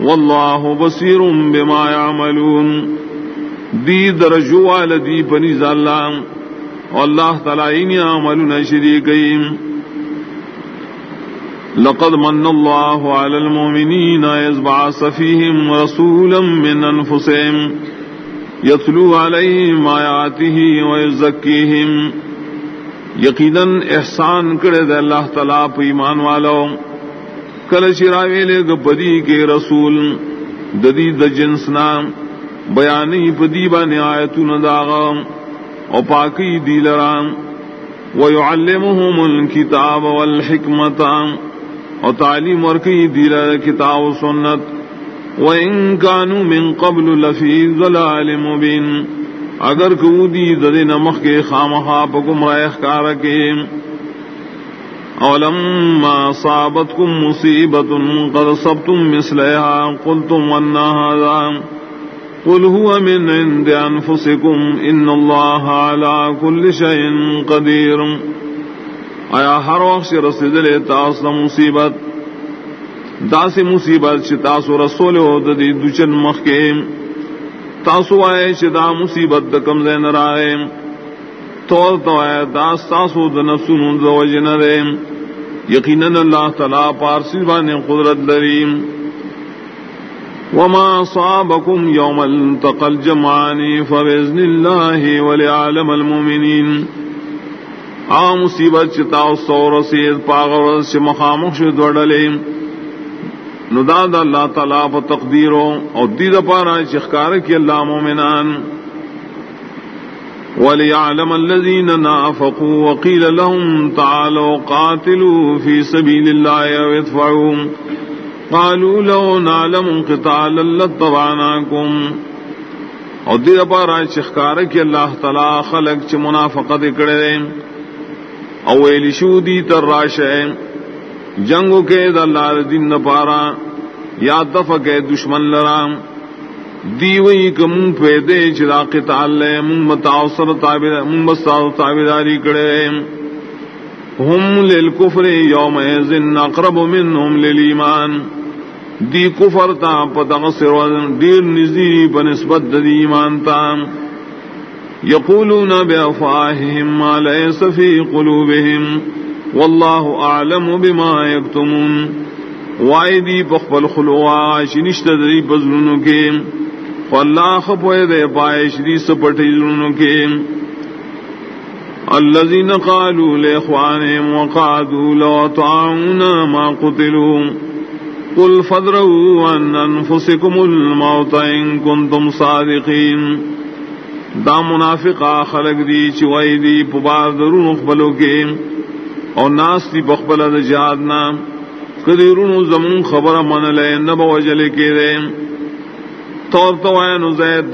واللہ بصیر بما يعملون. دی درجو والدی پنیز اللہ واللہ تعالی ان عملنا شریکیم لقد من الله على المؤمنين إذ بعث فيهم رسولا من أنفسهم يتلو عليهم آياته ويزكيهم. یقینا احسان کرے دے اللہ تعالیٰ پہ ایمان والو. کل شراوی لے گپدی کے رسول ددی د جنس نام. بیانی پدی بان آیتو نداغا او پاکی دی لرام ویعلمهم الكتاب والحکمتام اور تعلیم اور کی دیر کتاب و سنت. و ان کانو من قبل لفی ضلال مبین اگر کو دی دد نمخ کے خام خواب گمراہ کار کے. اولم ما مصیبت قد صبتم مثلها قلتم وانا هذا قل هو من عند انفسكم ان الله على كل شيء قدير. آیا ہر وقت سے رسیدل تاس دا مصیبت؟ داس مصیبت سے تاسو رسول ہو ددی دچن مخ کے تاسو آئے چدا مصیبت دا کم زین رائے تو تو آئے داس تاسو دنسن وجن رے یقیناً اللہ تعالی پارسی بان قدرت لریم وما صابكم يوم التقى الجمعان فبإذن الله وليعلم المؤمنين آ مصیبت چتا سو رسید پاغور سے مخامخ دوڑلے نداد اللہ تعالی پ تقدیرو اور دید پارا چخکار کی اللہ مومنان. وليعلم الذين نافقوا وقيل لهم تعالوا قاتلوا في سبيل الله او ادفعوا. قالوا لو نعلم قتالا لاتبعناكم. اور دید پارا چخکار کی اللہ تعالی خلق چ منافقت کرے اویل شو دی تر راشے جنگو کے دلال دن پارا یا دف کے دشمن لرام دی وئی کم پہ دے چرا قتال لے من متاثر تابر من بساو تابداری کرے هم للكفر يومئذ اقرب منهم للإيمان دی کفر تا پتغسر دیر نزی بنسبت دی ایمان تا یقولون بأفواههم ما ليس في قلوبهم. والله أعلم بما يكتمون. وعيدي بخبل خلوا شنشت دری بزرنو کے. فاللہ خپوئے دے پائش دی سپٹی زرنو الذين قالوا لإخوانهم وقعدوا لو طعونا ما قتلوا. قل فضروا عن أنفسكم الموت إن كنتم صادقين. دا منافق خلق دی، چوائی دی پبار درون اخبلو کے اور ناس دی بخبل دا جادنا کدی رونو زمون خبر من لے نبا وجلے کے دے۔ طور تو آئین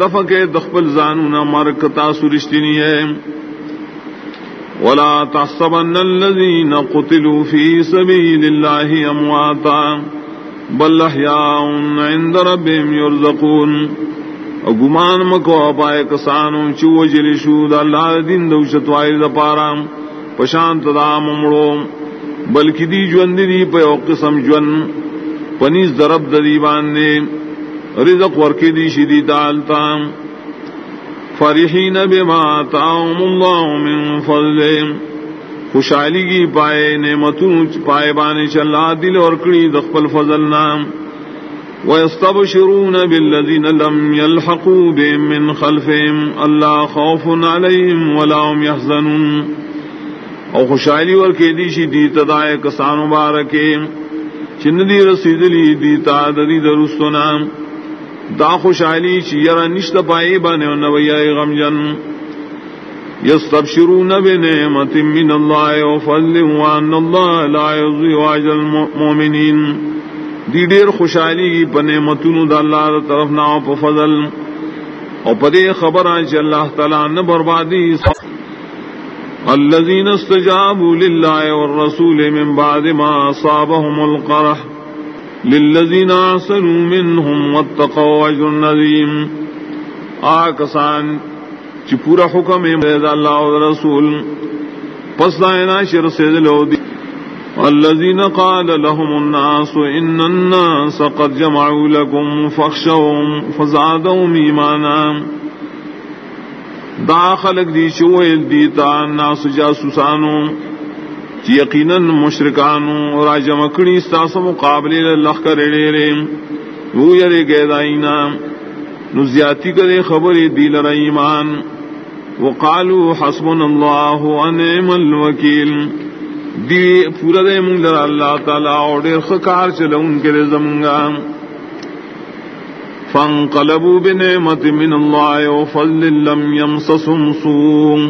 دفع کے دخبل زانونا مرک تاسو رشتینی ہے۔ ولا تحسبن الذين قتلوا في سبيل الله امواتا بل احياء عند ربهم يرزقون۔ او گمان مکو پائے کسانو چو جلی شو دا اللہ دین دوشت وائی دا پارا پشانت دا ممڑو بلکہ دی جون دی پہ او قسم جون پنیز درب دا دی باندے رزق ورکی دی شدی دالتا فرحین بما آتاهم اللہ من فضل خوشحالی کی پائے نعمتوں پائے بانے چلا دل اور کڑی دخپل فضل نام ويستبشرون بالذين لم يلحقوا بهم من خلفهم. الله خوف عليهم ولا هم يحزنون. او خوشحالی ور کے دیشی دی تدائے کسان مبارکے. چن دی رسید لی دیتا دری درستو نام دا خوشحالی چی یرا نشت پائی بانے و نویائی غمجن. یستبشرون بنعمت من اللہ و فضل وان اللہ لا یضی واجل المؤمنین. دی دیر خوشحالی کی پنے متون دا اللہ دا طرف ناو پا فضل. او پدے خبر آنچ اللہ تعالیٰ نے بربادی. الذين استجابوا لله والرسول من بعد ما أصابهم القرح. للذین آسنوا منهم واتقوا عجر النظیم آکسان چی پورا حکم امید اللہ و رسول. پس دائنا شر سید لو دی والذین قال لهم الناس ان الناس قد جمعوا لكم فخشوهم فزادهم ایمانا دا خلق دی چوئل دیتا الناس جاسوسانوں یقیناً مشرکانو راجا مکڑی ستاس مقابلے اللہ کر ڈیرے وہ یرے گئے دائنا نو زیادتی کرے خبر دیل ایمان. وقالو حسبنا اللہ ونعم الوکیل. دی پورا دے منگ در اللہ تعالی اور دیر خکار چلو ان کے رزمگا فانقلبوا بنعمت من اللہ وفضل لم يمسسهم سوم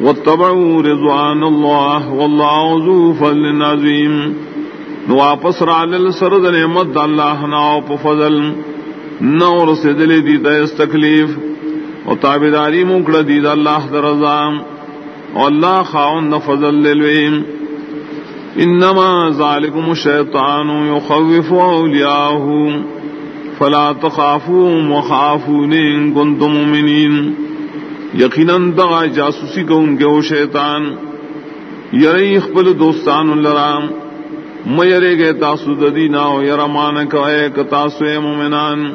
واتبعوا رضوان الله والله ذو فضل عظيم نو واپس را لل سرد نعمت اللہ ناو پا فضل. نور سے دلی دی دا اس تکلیف. و تابداری مکڑ دی دا اللہ دا رضام اللہ خاون دا فضل للویم. انما ذالکم الشیطان یخوف اولیاءه فلا تخافوهم وخافون ان کنتم مؤمنین یقیناً دغا جاسوسی کو ان کے وہ شیطان یری اخبل دوستان الرام میرے گئے تاسو ددینا یر مان کا تاسو مومنان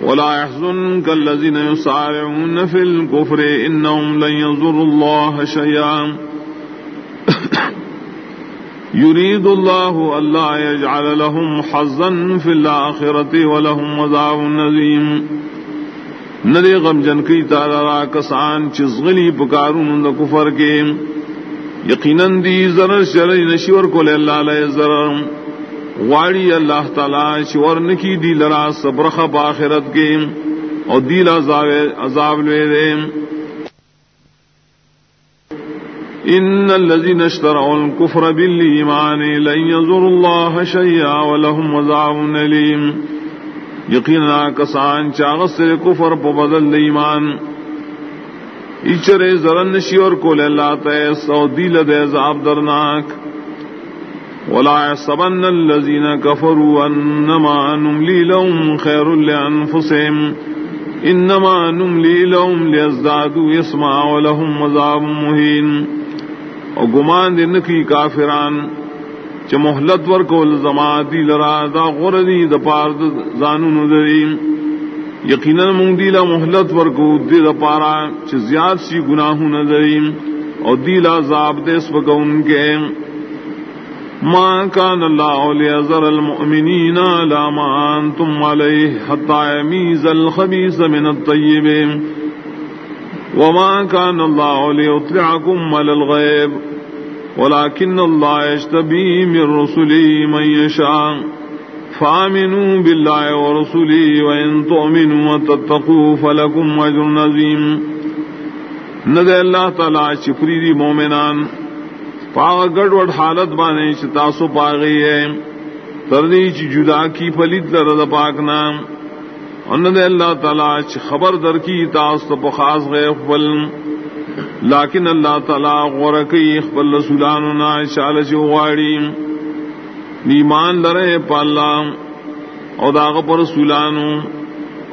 ولا يحزنك الذين يسارعون في الكفر انهم لن يضروا الله شيئا. يريد الله الا يجعل لهم حظا في الاخره ولهم عذاب نذير ندے غم جن کی تارا کسان چزغلی پکارون دا کفر کے. یقیناً دی ضرر شرع نشور کو لے اللہ لے ضرر. واڑی اللہ تعالی شور نکی دی لرا صبرخ باخرت کے. اور دیل عذاب لے دے. ان الذين اشتروا الكفر بالايمان لن يضر الله شيئا ولهم عذاب اليم یقینا کسان چاغ سے کفر پا بدل ایمان. ایچرے زرن نشی اور کول اللہ تیس او دیل دے عذاب درناک. ولا يحسبن الذين كفروا انما نملي لهم خير لانفسهم انما نملي لهم ليزدادوا يسمع ولهم عذاب مهين. اور گمان دن کی کافران چ محلت ور کو زماتی لرا دا غردی د پار زانو نذریم یقینا مونږ دی لا محلت ور کو دی د پارا چ زیات سی گناہوں نذریم اور دی لا عذاب دے سبکون کے. ما كان الله ليذر المؤمنين على ما انتم عليه حتى يميز الخبيث من الطيب وما كان الله ليطلعكم على الغيب، ولكن الله يجتبي من رسله من يشاء. فآمنوا بالله ورسله وإن تؤمنوا وتتقوا فلكم أجر عظيم. ندے اللہ تعالی چپری دی مومنان پاغ گڑ وڈ حالت بانے چ تاسو ہے۔ تردی چ جدا کی پلیت لرد پاک نام۔ ان دے اللہ تعالی چ خبر در کی تاس تو خاص گئے فلم لیکن اللہ تعالی غور کئی اخبر رسولاننا شال چواڑی ایمان لرے پالا او داغ پر رسولانو۔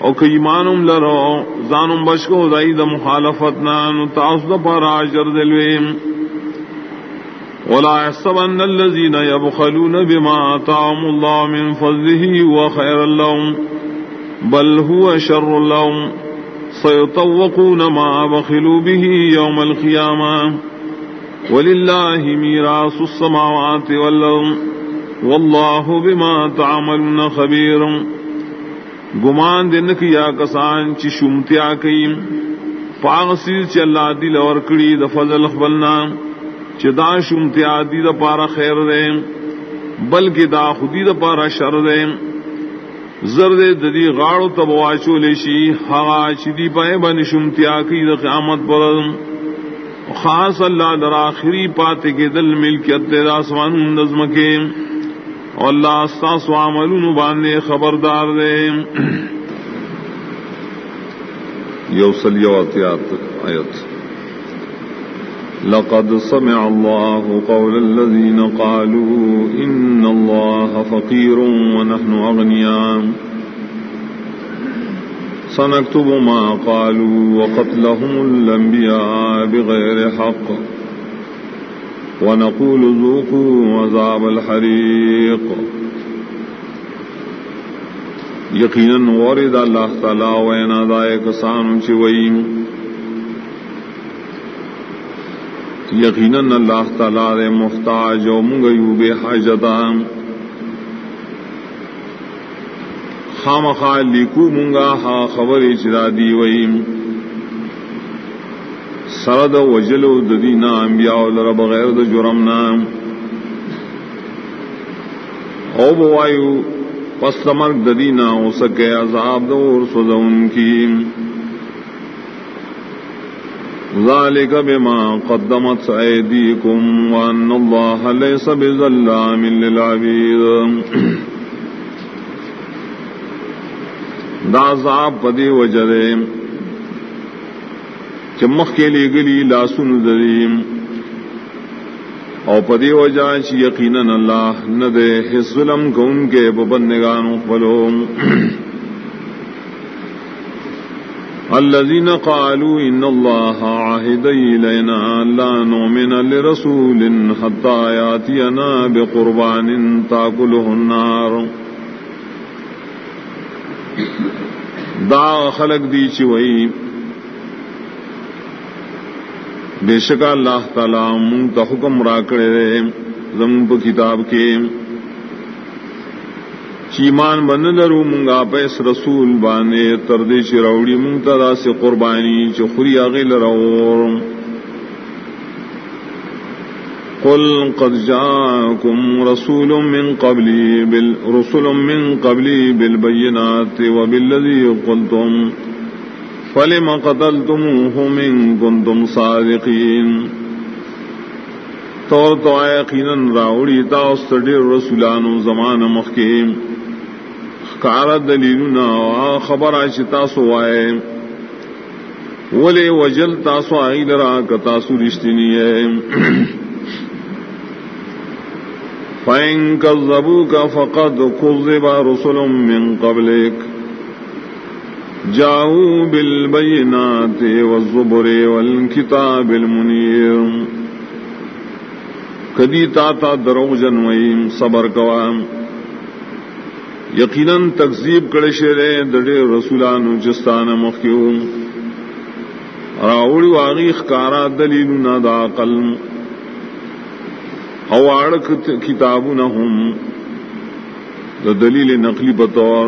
او کہ ایمانم لرو۔ زانم بشکو دائی دا مخالفتنا نتاس دا پر آجر دلویم ولا يحسبن الذين يبخلون بما آتاهم الله من فضله وخير لهم۔ بل هو شر لهم سيطوقون ما بخلوا به يوم القيامة. ولله ميراث السماوات والأرض. والله بما تعملون خبير. گمان دن کیا کسان چی شمتیا کئی. پاغسی چی اللہ دل اور کڑی د فضل خبلنا. چی دا شمتیا دی دا پارا خیر دے. بلکہ دا خودی دا پارا شر دے. زرد ددی غاڑو تب واچو لیشی ہا چدی پائے بن شمتیا کی د قیامت پر خاص اللہ در آخری پاتے کے دل مل کے اتر آسمان نظم کے اور اللہ استاس عمل باندھے خبردار دے. یوسلیات آیت. لقد سمع الله قول الذين قالوا إن الله فقير ونحن أغنياء. سنكتب ما قالوا وقتلهم الأنبياء بغير حق. ونقول ذوقوا عذاب الحريق. يقينا ورد الله تعالى وينا ذائق سانم شوئين یقیناً اللہ تعالی محتاج و منگیو بے حاجتا خام خال لیکو منگا ہا خبر چرا دی ویم سرد و جلو ددینا انبیاء لر بغیر د جرم نام او بوایو پس مرگ ددی ددینا ہو سکے عذاب دور سوزون کی۔ ذلك بما قدمت أيديكم وأن الله ليس بظلام للعبيد. دا عذاب پدی وجرے چمخ کے لیے گلی لاسن دریم او پدی وجہ چ یقینا اللہ نہ دے ظلم کو ان کے بندگانوں پلوم الذين قالوا إن الله عهد إلينا لا نؤمن لرسول حتى يأتينا بقربان تاكله النار. دا خلق دی چوئی بے شکا اللہ تعالی منگ حکم راکڑے زمب کتاب کے۔ چیمان بن لرو منگا پیس رسول بانے تردی چروڑی منگتا سے قربانی چخری اغل رو قل قد جاءكم رسول من قبلي بال رسل من قبلي بالبينات وبالذي قلتم. فلم قتلتموه من كنتم صادقين طور تو یقینا راوڑی تا استڈر رسولانو زمان مخکیم. کار دلیل خبر آئی تاسو آئے۔ ولے وجل تاسو آئی لرا کتاسو رشتنی ہے۔ فائن کذبو کا فقد کذب رسل من قبلک جاؤ بالبینات والزبر والکتاب المنیر کدی تا تا درو جنوئیم، صبر کوام۔ یقیناً تقزیب کڑے شیرے دڑے رسولان جستان مخیو راوڑی واغی خکارا دلیل نہ دا قلم. اواڑ کتاب نہ ہوں دا دلیل نقلی بطور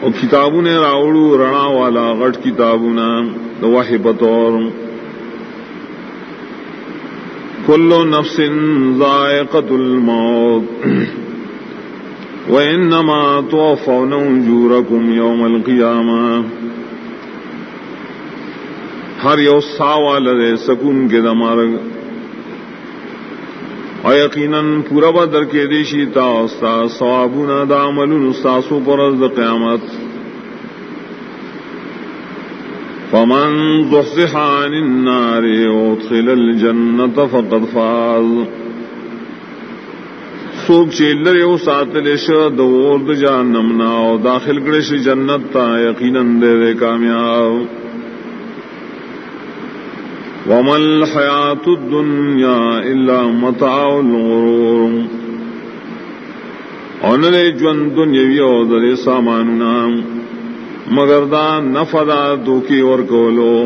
اور کتابوں نے راوڑو رنا والا غٹ کتابوں نہ واہ بطور کلو نفس ذائقت الموت. وإنما توفون أجوركم يوم القيامة ہر یو ساوا لدے سکون کے دمارگ اور یقیناً پورا بدر کے دیشی تا سوابنا دامل استاسو پر از قیامت۔ فمن زحزح عن النار وادخل الجنة فقد فاز۔ سوک چیلر یو ساتلش دور د جہنم نا او داخل کړي شي جنت تا یقینا دې کامیاب۔ ومل حیات الدنیا الا متاع الغرور۔ ان لے جون دنیوی او د ساماننا مگر دا نفدا دوکی اور کولو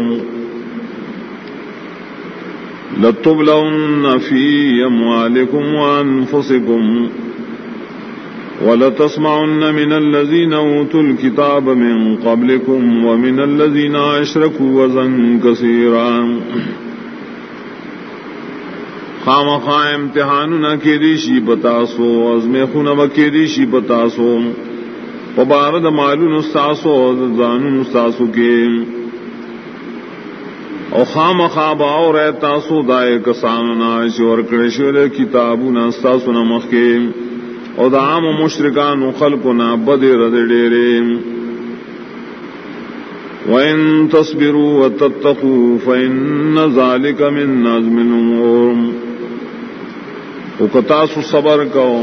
لتبلون في أموالكم وأنفسكم ولتسمعن من الذين أوتوا الكتاب من قبلكم ومن الذين أشركوا وزن كثيرا خام خام امتحان نہ کے ریشی بتاسو ازم خون کے ریشی بتاسو پبارد معلوم استاسو زانون استاسو کے او خام خواب او رہ تاسو دائے کسان ناش کرشور کتابو نا استاسو نمخ کے۔ او دعام و مشرکان و خلق نا بد رد ڈیرے۔ وَإِن تَصْبِرُوا وَتَتَّقُوا فَإِنَّ ذَلِكَ مِن نَظْمِ الْأُمُورِ۔ وَكَتَاسُ صبر کو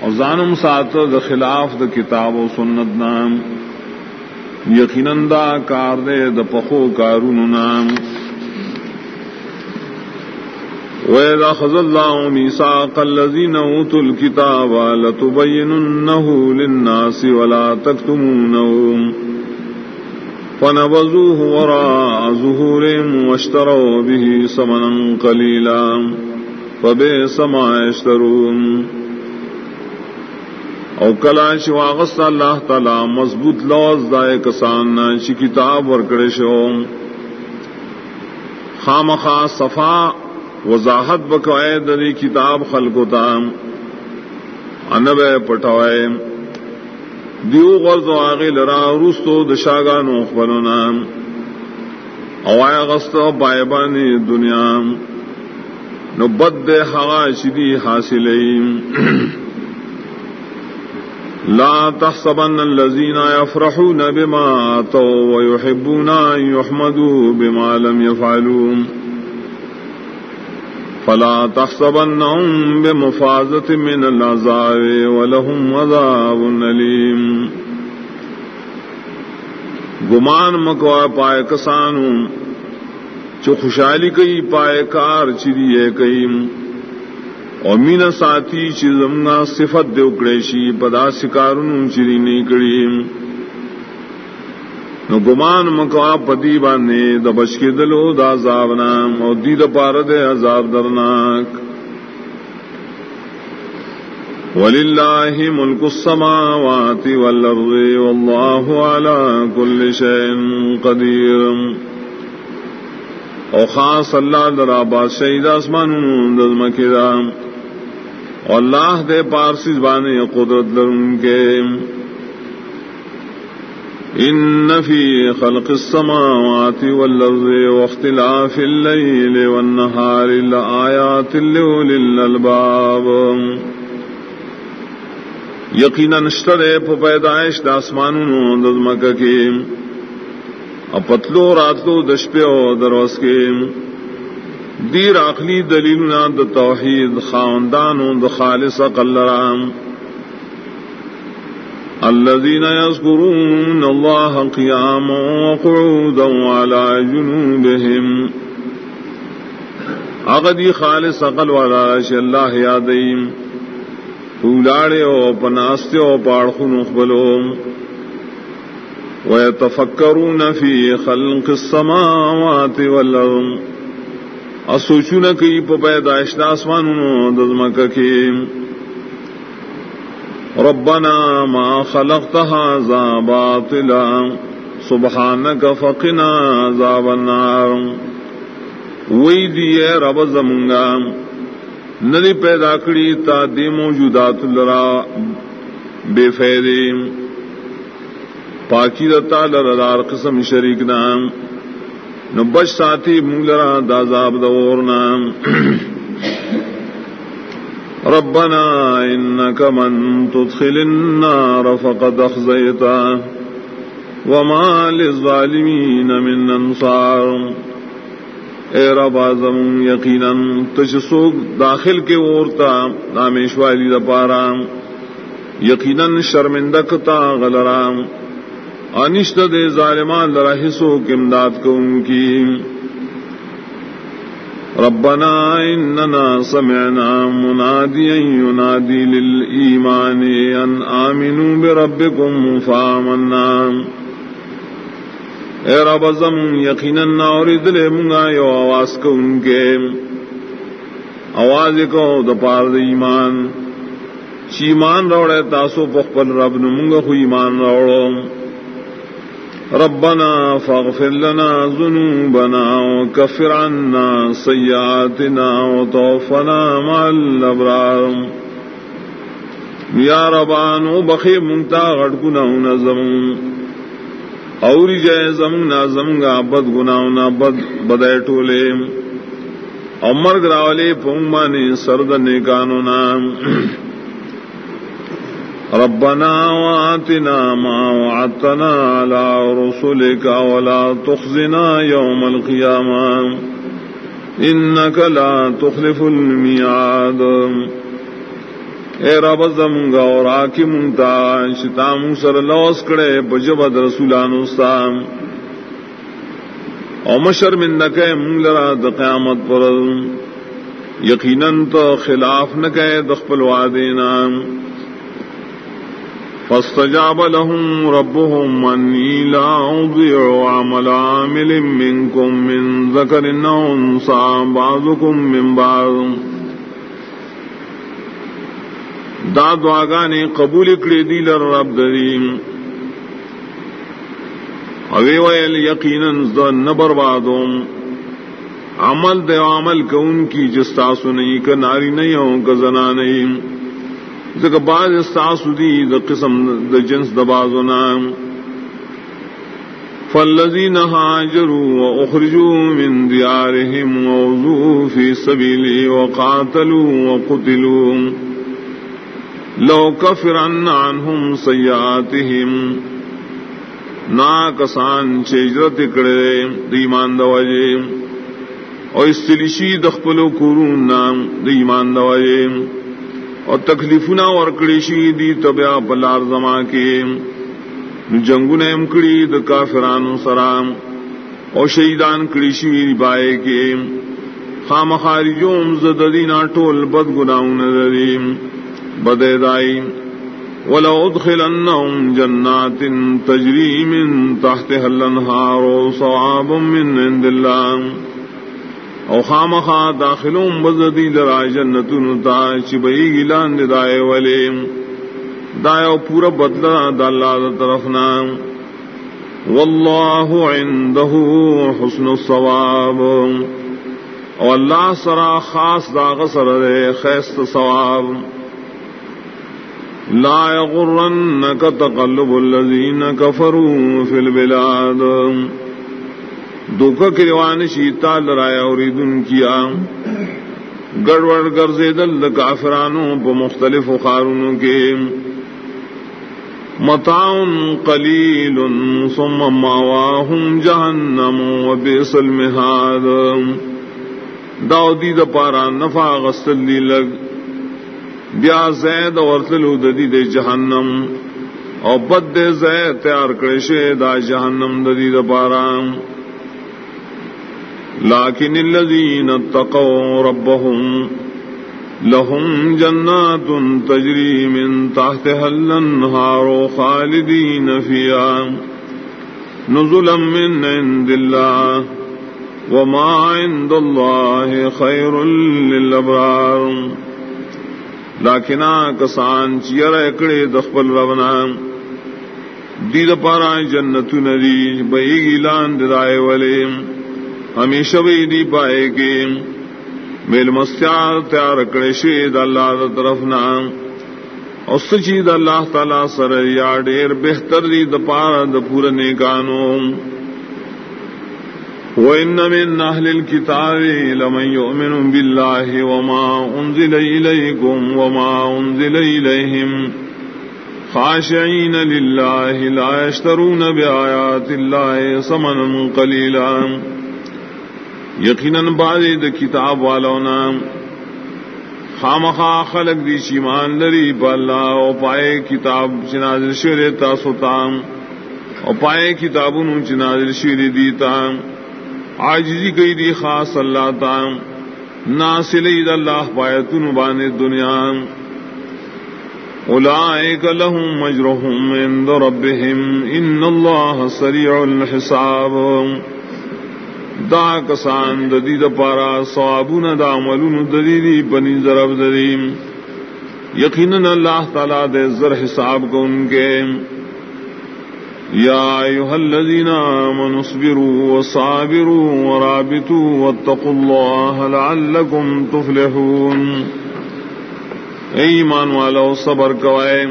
اور زانم سات د خلاف د کتاب و سنت نام۔ یقیناً دا کار دے د پخو کارون نام. وَإِذَا خَذَ اللَّهُ مِيثَاقَ الَّذِينَ أُوتُوا الْكِتَابَ لَتُبَيِّنُنَّهُ لِلنَّاسِ وَلَا تَكْتُمُونَهُ فَنَبَذُوهُ وَرَاءَ ظُهُورِهِمْ وَاشْتَرَوْا بِهِ ثَمَنًا قَلِيلًا فَبِئْسَ مَا يَشْتَرُونَ او کلا چې واغست الله تعالی مضبوط لوز دای کسان چې کتاب ورکړې شو. خامخا صفا وضاحت بکوائے دری کتاب خلقو تا. انبے پٹوائے دیو غرض و آغی لرا رستو روستو دشاگانو خبرنا اوائی غستو بائبانی دنیا. نو بد دے حغا شدی حاصلیم. لا تحسبن الذين يفرحون بما آتوا ويحبون أن يحمدوا بما لم يفعلوا. فلا تحسبنهم بمفازة من العذاب ولهم عذاب أليم. گمان مکوا پائے کسانوں چو خوشحالی کئی پائے کار چریے کئی۔ او مین ساتھی چی زمنا صفت دے اکڑیشی پدا سکارن چری نہیں کڑی نو گمان مکوا پتی بانے، دا بچ دلو دا عذاب نام او دی دا پار دے عذاب درناک۔ وللہ ملک السماوات والارض واللہ علا کل شین قدیر او خاص اللہ درہ بادشاہی دا اسمان دزمکی دا اللہ دے پارسی بانے قدرت لرن کے۔ ان فی خلق السماوات والارض واختلاف الليل والنهار لآیات لأولی الالباب۔ یقینا نشتر پا پیدائش دا اسمانونو دزمکہ کے۔ اپتلو راتلو دشپیو دروس کے۔ دیر عقلی دلیلنا د توحید خاندان د خالص قلرام الذين يذكرون الله قياما وقعودا وعلى جنوبهم. اغدی خالص عقل والا ش اللہ یادیم پولاڑے او پناستے او پاڑخ نخبلو ويتفكرون في خلق السماوات والأرض اسوچون کی په پیدائش د اسمانونو د زمکه ربنا ما خلقت هذا باطلا سبحانك فقنا عذاب النار. وی دی رب زمونگا ندی پیدا کری تا دی موجودات لرا بے فیدیم پاکی دتا لردار قسم شریک نام. نو بچ ساتھی مولرا دازاب دور نام ربنا انك من تدخل النار فقد اخزيتا وما للظالمين من انصار. اے رب اعظم، یقینا تشسوک داخل کے اورتا نامیش والی دا پارا. یقینا شرمندکتا غلرام انشت دے ظالمان لرا حصو کی امداد کو ان کی۔ ربنا اننا سمعنا منادیا ينادي للإيمان ان آمنوا بربكم فآمنا اے رب، زم یقینا اور دل منگا یو آواز کو ان کے۔ آواز کو دپار ایمان۔ چیمان روڑے تاسو پخپل رب نمنگ خو ایمان روڑو ربنا فاغفر لنا ذنوبنا وكفر عنا سيئاتنا وتوفنا مع الأبرار. یا ربانو بخی منتا غٹ گناہونا زمون. اوری جائے زمونا زمونگا بد گناہونا بد بدائے ٹولے. امر گراولے پونگمانی سرد نیکانونا ربنا وآتنا ما وعدتنا على رسلك ولا تخزنا يوم القيامة. إنك لا تخلف الميعاد. اے رب زمگا اور آکی منتا شتام سر لوس کڑے بجبد رسولانو سام او مشرمندکے منگلرا د قیامت پر. یقیناً تو خلاف نہ کہ دخپل وعدینا. فاستجاب لهم ربهم أني لا أضيع عمل عامل منكم من ذكر أنصى بعضكم من بعض. دا دعاگانے قبول کړې دي لر رب دریم اوی ویل یقینا ز نه بربادوم عمل د عمل کون کی جستا سنئی ک ناری نہیں ہوں ک زنا نہیں ذکر بعض استاسو دی دا قسم دا جنس دا بازونا فالذین هاجروا واخرجوا من دیارهم ووضوا في سبیلی وقاتلوا وقتلوا۔ لو کفرن عنهم سیئاتهم نا کسان چیجرت کڑے دیمان دواجے اور استلشی دخپلو کورون نام دیمان دواجے اور تکلیفنا اور کڑیشی دی تبیا پلار زما کے۔ جنگو نے امکڑی د کافران سرام اور شہیدان کڑیشی بائے کے۔ خام خارجوم زدینا ٹول بد گناؤں نظریم بدے دائی ولو ادخلنهم جنات تجری من تحتها الانهار صواب من عند الله۔ او خام خا داخلوں بزدی لرا جنتون تا چبئی گلان دائے والے دایو پورا بدلا دالا طرفنا. واللہ عنده حسن الصواب او اللہ سرا خاص داغ سر دے خیست ثواب. لا يغرنك تقلب الذين كفروا في البلاد. دکھ کے روان شیتا لرایا اور دن کیا گڑبڑ گرزے دل کافرانوں پہ مختلف خارونوں کے متاؤن کلیل سم ماواہم جہنم و بیسل مہاد داودی د پارا نفا غسلی لگ بیا زید اور تلو ددی دے جہنم اور بد دے زید تیار کرشے دا جہنم ددی د پارا لكن الذين اتقوا ربهم لهم جنات تجري من تحتها الأنهار خالدين فيها نزلا من عند الله وما عند الله خير للأبرار. لكن کسان چیر اکڑے دخبل ربنا دید پارا جنت ندی، بئی گیلان دائے والے. ہمیشہ بھی دی پائے گی۔ میل مستیار تیار کڑے شید اللہ دا طرف نام اس چیز اللہ تعالی سر یا ڈیر بہتر دی دپارا د پور نیکانو۔ وَإِنَّ مِنْ أَهْلِ الْكِتَابِ لَمَنْ يُؤْمِنُ بِاللَّهِ وَمَا أُنزِلَ إِلَيْكُمْ وَمَا أُنزِلَ إِلَيْهِمْ خَاشِعِينَ لِلَّهِ لَا يَشْتَرُونَ بِآيَاتِ اللَّهِ ثَمَنًا قَلِيلًا۔ یقیناً باز د کتاب والوں نام خام خا خلق دی شیمان لری پلا او پائے کتاب چنازل شیر تاسوتام او پائے کتاب چنازل شیر دیتا آجزی گئی دی خاص اللہ تام ناصل اللہ پایتن بان دنیا. اولئک لهم مجرهم عند ربهم ان اللہ سریع الحساب. دا کسان ددی د پارا سوابون دا عملون ددی دی، بنی ضرب ددیم یقینا اللہ تعالی دے زر حساب کو ان کے یا ایها الذین آمنوا اصبروا وصابروا ورابطوا واتقوا الله لعلكم تفلحون. اے ایمان والو، صبر کوئے.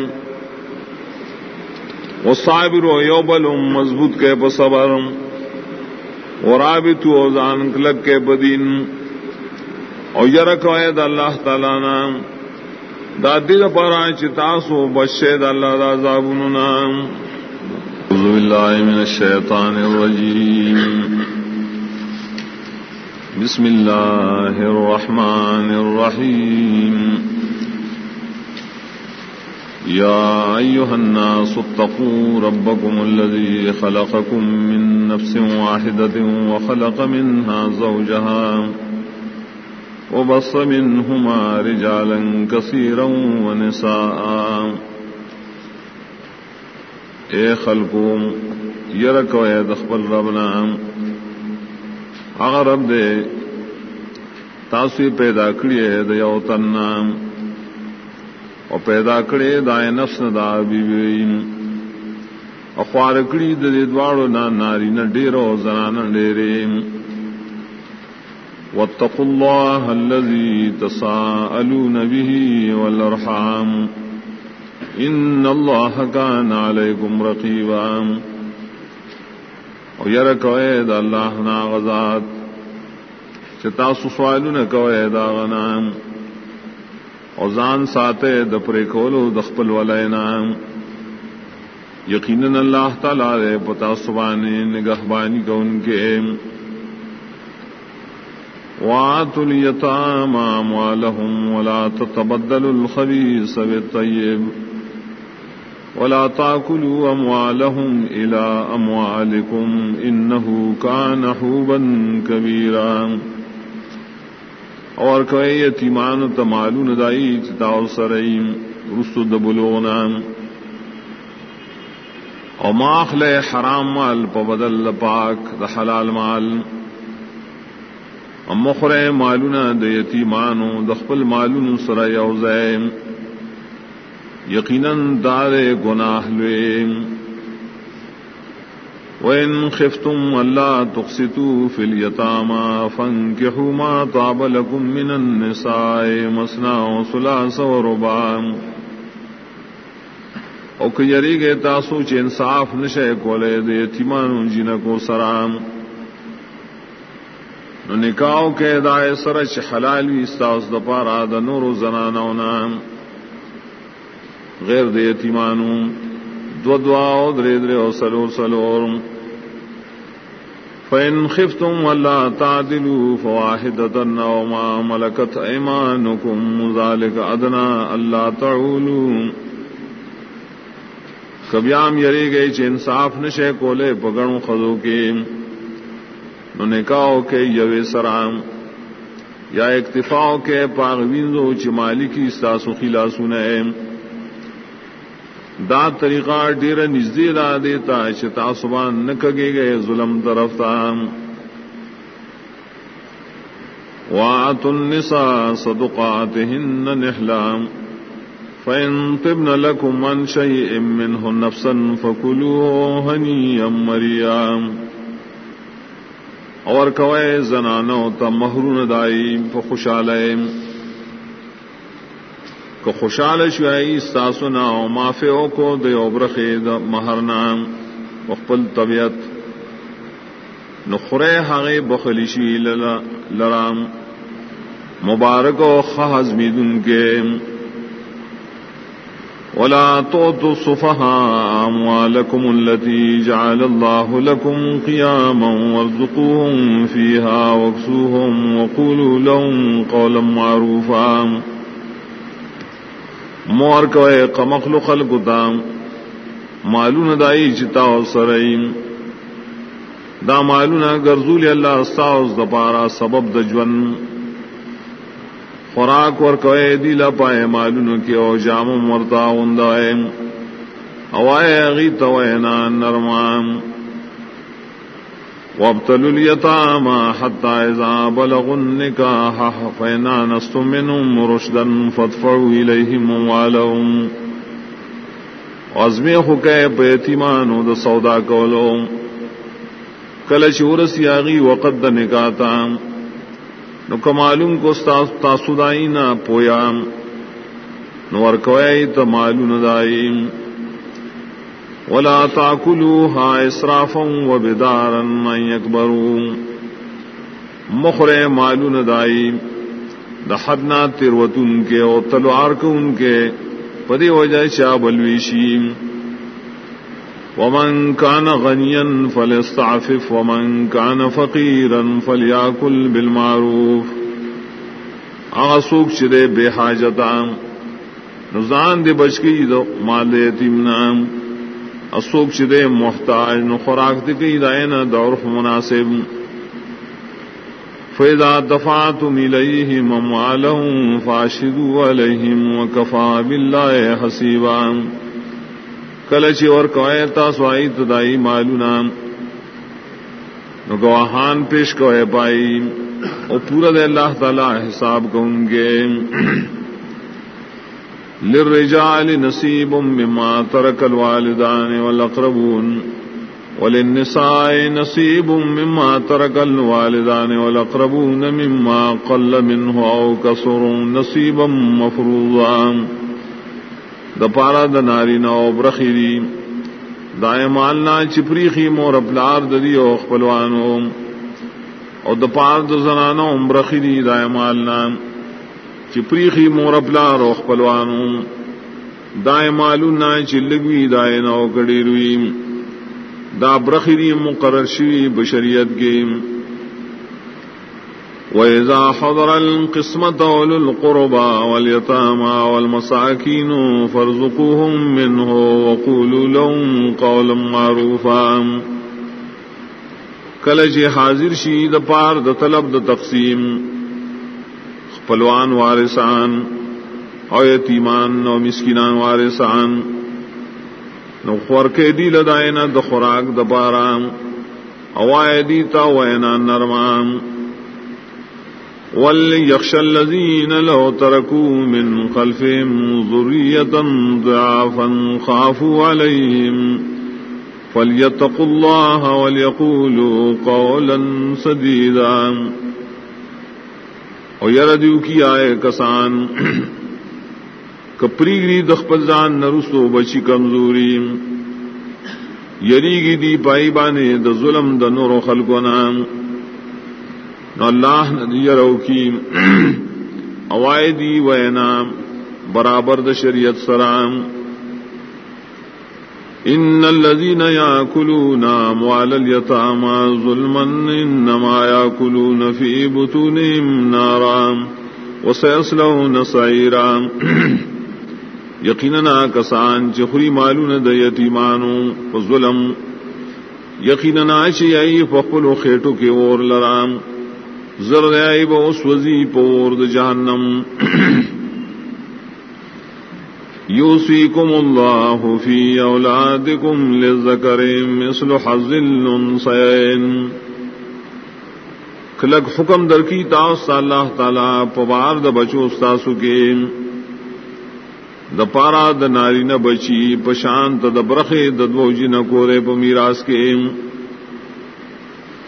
وصابروا یوبلم مضبوط کے بصبر اور آبتو او کلک کے بدین۔ او یرک وید اللہ تعالی نام۔ دا دل پارا چتاسو بشید اللہ دا زابن نام۔ اعوذ باللہ من الشیطان الرجیم۔ بسم اللہ الرحمن الرحیم۔ يا أيها الناس اتقوا ربكم الذي خلقكم من نفس واحدة وخلق منها زوجها وبص منهما رجالا كثيرا ونساء. اے خلقوم یرکو اے دخبل ربنا. اگر رب دے تاثیر پیدا کریے دیو تنام او پیدا کړي دای نفس دا بیوین اخوار کړي د دې دواړو نه ناری نه ډیرو زنان ډیرې. واتقوا الله الذي تساءلون به والارحام. ان الله كان عليكم رقيبا. او یره کوي د الله نا غزاد. چې تاسو سوالونه کوي دا غنام اوزان ساتے دپرے کولو دخپل ولینا یقیناً اللہ تعالی رے پتا سبانے نگہبانی کو ان کے. وات الیتام اموالهم ولا تتبدل الخبيث بالطيب ولا تاكلوا اموالهم الى اموالكم انه كان حوبا كبيرا. اور کوئی یتیمان تمالون دائی چتاؤ سرئی رسو دبلونا۔ او ماخل حرام مال پبدل پاک د حلال مال۔ مخر مالونا د یتیمانو دخپل مالون سر یوزیم یقیناً دار گناہ لویم وإن خفتم ألا تقسطوا في اليتامى فانكحوا ما طاب لكم من النساء مثنى وثلاث ورباع او کہ یری گئے تاسو چ انصاف نشے کولے دے یتیمانو جن کو سلام نو نکاو کے دائے سرچ حلال وی استاس د پارا د نور زنانو نام غیر دے یتیمانو دو دعا درے درے او سلو سلور فإن خفتم ولا تعدلوا فواحدة أو ما ملكت أيمانكم ذلك أدنى ألا تعولوا۔ کبیام یری گئی چ انصاف نشے کولے پگڑوں خزو کے نو نکاو کے یوے سرام۔ یا اکتفاو کے پاغوینزو چمالی کی استاسو خلا سنیں دا طریقہ ڈیر نزدی را دیتا چتا سبان نکگے گئے ظلم طرف تام وات النساء صدقاتهن نحلام۔ فإن طبن لكم من شيء منه نفسا فكلوه هنيا مريا اور کوئے زنانو تا مہرون دائی فخشالیم کو خوشحال شعی ساسنا او مافیو کو دے اوبرخے مہرنا وقبل طبیعت. نخرے حغے بخلشی لرام. مبارک و خحز میدن کے ولا توتوا الصفهاء أموالكم التي جعل الله لكم قياما وارزقوهم فيها واكسوهم وقولوا لهم قولا معروفا. مور کوئے قمخل خلق دام معلوم دائی چتا سرئیم دا معلوم گرزول اللہ استاؤز دپارا سبب دجون خوراک اور کوئے دیلا پائے معلوم کی او جام مرتا ہندائے اوائے اغی توینا نرمان وابتلوا اليتامى حتى إذا بلغوا النكاح فإن آنستم منهم رشدا فادفعوا إليهم أموالهم وازمی خکے پیتیمانو د سودا کولو کل شور سیاغی وقت د نکاتا نو کمالم کو تاسودائی نہ پویا نو ورکوئی تو معلوم دائی ولا تاكلوها اسرافا وبدارا من يكبروا مخر مالون دائی د حدنا تروتن کے او تلوار کو ان کے، پدی وجہ شاہ بلویشی. ومن كان غنيا فليستعفف ومن كان فقيرا فليأكل بالمعروف. آسوک چرے بے حاجتا نزان دے بچکی دو مال یتیم نام. اسوک چدے محتاج نو خوراک دکی دائن دورف مناسب. فیدا دفعتم الیہم اموالہم فاشدو علیہم وکفا باللہ حسیبا کلچی اور کوئے تاسو تدائی معلونا نو گواہان پیش کوئے پائی اور پورا دے اللہ تعالی حساب کہوں گے للرجال نصيب مما ترك الوالدان والأقربون وللنساء نصيب مما ترك الوالدان والأقربون مما قل منه أو كسر نصيبا مفروضا. دپارا د ناری نو برخیری دائے مالنا چپریخی مور اپلار ددی او خپلوانو. او دپار د زنانو برخیری دائے مالنا چپریخی مور اپلا روخ پلوانو دائیں معلوم نہ چلگوی دائیں نو کڑی روی دا برخری مقرر شوی بشریت گیم وإذا حضر القسمة أولو القربى واليتامى والمساكين فارزقوهم منه وقولوا لهم قولا معروفا. کلج حاضر شی د پار د طلب د تقسیم پلوان وارسان او یتیمان نو مسکینان وارسان نو خور کے دی لدائنا د خوراک د بارام اوائے دیتا وینا نرمان. وليخشى الذين لو تركوا من خلفهم ذرية ضعافا خافوا عليهم فليتقوا الله وليقولوا قولا سديدا او یر دیو کی آئے کسان کپری گری دخپزان نرسو بچی کمزوری۔ یری گی دی پائی بانے د ظلم د نور و خلقو نام۔ اللہ یرو کی اوائے دی وینام، برابر د شریعت سرام۔ ان الذين ياكلون اموال اليتامى ظلما انما ياكلون في بطونهم نارا وسيصلون سعيرا. یقینا کسان چخری مالون د یتیمانو ظلم یقینا چی آئی فقل و خیٹو کے اور لرام. زر آئی با اس وزی پور د جہنم یوسیکم اللہ فی اولادکم للذکر مثل حظ الانسین کلک حکم در کی تاس اللہ تعالی پوار د بچو استاسو کے. د پارا د ناری نہ بچی پشانت د برخے ددو جی نہ کورے پمیراس کے.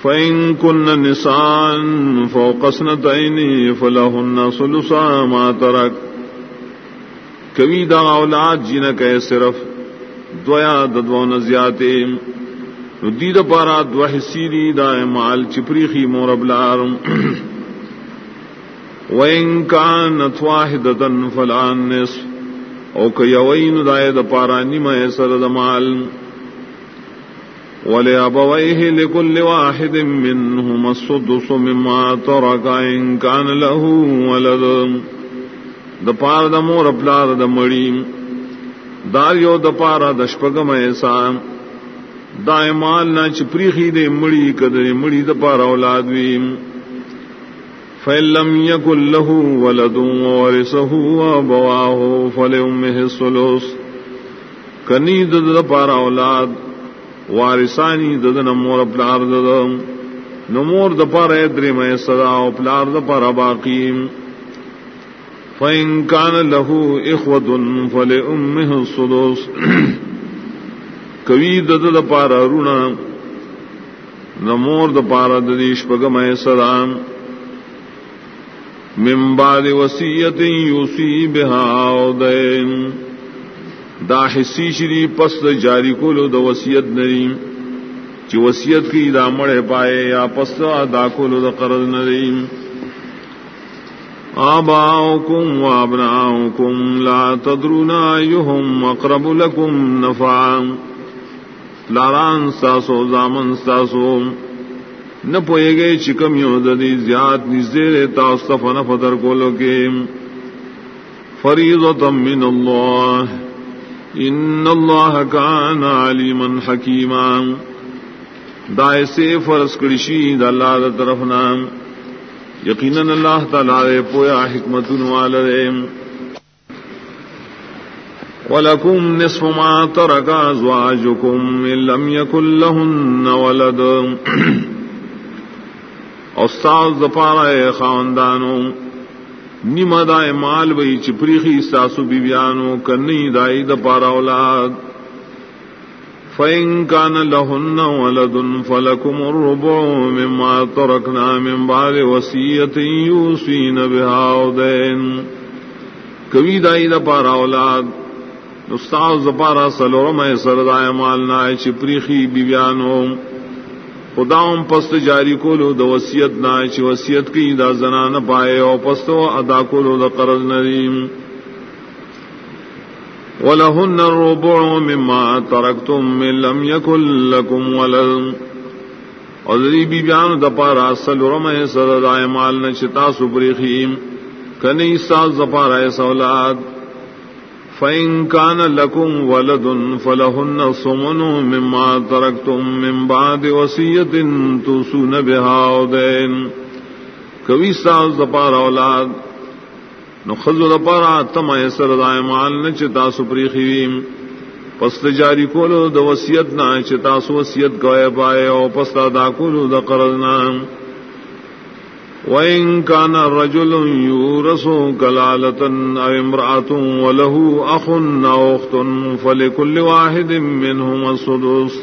فین کن نسان فوقسن تعین فلہن سلسا ما ترک کبھی دا اولاد جی نہ کہ صرف دویا ددو نزیاتے دید پارا دو حسیری دا مال چپری چپریخی موربلار وَإِن كَانَتْ وَاحِدَةً فَلَا النِّصْفُ او که یوین دای د پارا نیمه سر د مال۔ ولی ابویه لكل واحد منهم السدس مما ترك ان كان له ولد۔ د پار د مور پلار د مړی دار یو د پارا د شپګم ایسا دایمال نه چپریخي د مړی کده مړی د پارا اولاد ویم فلم يكن له ولد ورثه وابواه فلأمه الثلث. کنی دد پارا اولاد، وارثانی دد نمور پلار دد نمور د پارا درې مې صدا او پلار د پارا باقی. فإن كان له إخوة فلأمه الثلث کوي دد د پارا رونا نمور د پارا د دیش پګمې صدا. من بعد وصیت یوسی بها دین. دا حسی شری پس دا جاری کولو دا وصیت نری چی وصیت کی دا مڑے پائے یا پس دا کولو دا قرض نری آباؤکم و ابناؤکم لا تدرون ایہم اقرب لکم نفعا لاران ساسو، زامن ساسو، نہ پوئے گئے چکم یو ددی زیاد نزدے تاستف نہ فتر کو لوگے فریض من اللہ۔ ان اللہ کان علیما حکیما۔ دائے سے فرض کرشی دا اللہ دا طرف نام۔ یقینا اللہ تعالی پویا حکمت والے ولكم نصف ما ترك أزواجكم إن لم يكن لهن ولد۔ استاذ دپارا خاندانو نیم دائے مال بئی چپریخی ساسو بیبیانو کنی دائی دپارا اولاد۔ فإن كان لهن ولد فلكم الربع مما تركنا من بعد وصية يوصين بها ودين کبھی دائی دا پارا اولاد استاذ پارا سلورم سردائے مالنا چپریخی بیبیانو خداؤں پست جاری کولو د وسیعت نہ چی وسیعت کی دا زنا نہ پائے، او پستو ادا کولو د قرض نریم ولهن الربع مما تركتم من لم يكن لكم ولد. اذری بی بیان د پارا اصل رمے سر دائے مال نہ چتا سپریخیم کنی ساز زپارا اولاد فإن كان لكم ولد فلهن صمن مما تركتم من بعد وصية توصون بها ودين کوي ساز دپار اولاد نو خذو دپار تم ایسر دائے مال نه چې تاسو پریخویم پس جاری کولو د وصیت نه چې تاسو وصیت کوي پای او پس دا کولو د قرض نه وإن كان رجل يورث كلالة أو امرأة وله أخ أو أخت فلكل واحد منهم السدس.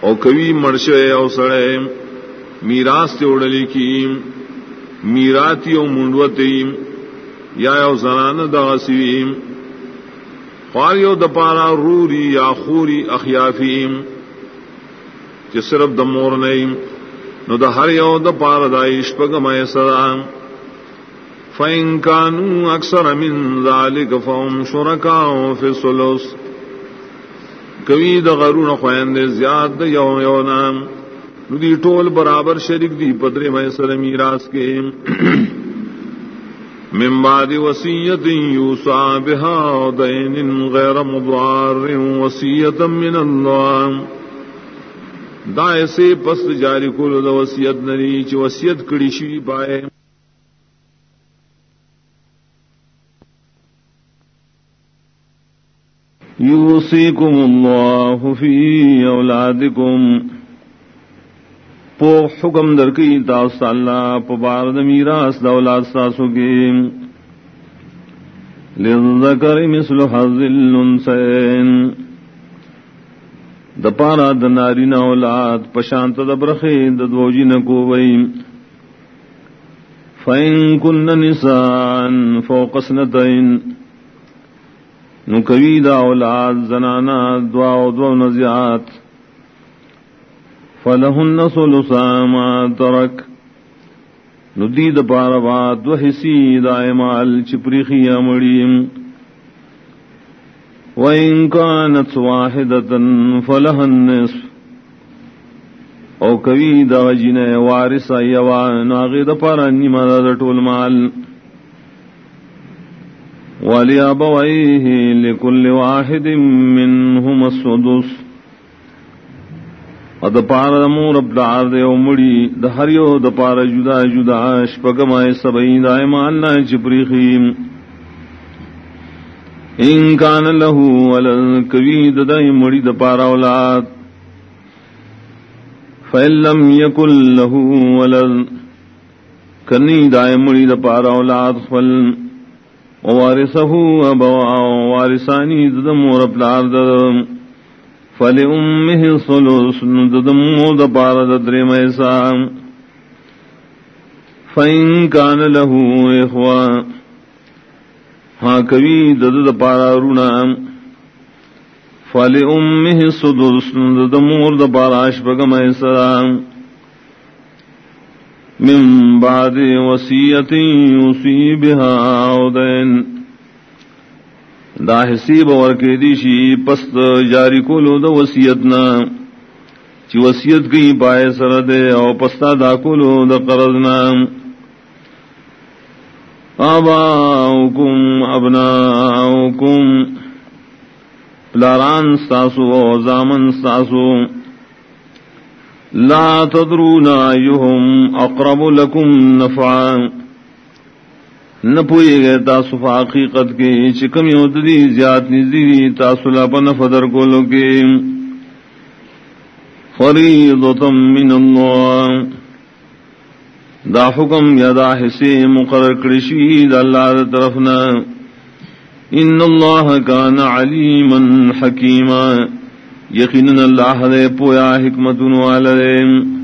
او کبھی مرشے او سڑے میراث تے اڑلی کی میراتی او منڈوتی یا او زنان دا غسیم قاریو دپارا روری یا خوری اخیافیم کہ صرف دمور نہیں نو د هر یو د پار دایش پګمای سلام فین کانو اکثر من ذالک فهم شرکاء فی الثلث کوي د غرون خويند زیاد د یو یو نام نو دی ټول برابر شریک دی پدری مې سره میراث کې. من بعد وصیت یوصى بها دین غیر مضار وصیه من الله دا ایسے پس جاری کو دا وسیعت نری چ وسیعت کڑی شی پائے. یوصیکم اللہ فی اولادکم. پو حکم در کی تاست اللہ پو بارد میراس دا اولاد ساسو کے لذکر مثل حظ الانسین. د پارا د اولاد پشانت د برخه د دوجی نکو وئی فین کن نسان، فوق سنتین. دا اولاد، زنانا، دعا او دعا نزیات فلهن ثلثا ما ترك ندید پارا بات دو حسی دائمال چپریخی امڑیم وَإِن كَانَتْ وَاحِدَةً فَلَهَا النِّصْفُ او کوي دا جنې وارث ایوا ناغه د پر نیمه د ټول مال. ولی ابويه لكل واحد منهم السدس. ا د پار د مور د دار د مړي، د هر یو د پار جدا جدا شپګمای سبې دایمان نه چپریخیم ان کان له ولن کوي د دای مړی د پارا اولاد. فلم یکل له ولن کنی دای مړی د پارا اولاد خپل. وارثه ابوا وارثانی د مور پلار د فل امه صلوس د مو د پارا د درې مېسا. فین کان له اخوان ہاں کبھی دد پارا رونا فل ام سدس دد مور د پاراش پگم سرام من بعد وسیعت یوسی بها دین دا حسیب ور کے دیشی پست جاری کولو د وصیت نا چی وصیت کی پائے سر او پستا دا کولو د قرض نام آباؤکم، ابناؤکم. پلاران ستاسو و زامن ستاسو. لا تدرون ایهم اقرب لکم نفعا. نپوئی گئے تاسو حقیقت کے چکم یوددی زیاد نزدی تاسو لاپا نفدر کو لوگے فریضتم من اللہ۔ دا حکم یا دا حصے مقرر کرشی دا اللہ دا طرفنا۔ ان اللہ کان علیما حکیما۔ یقینا اللہ دے پویا حکمت والدے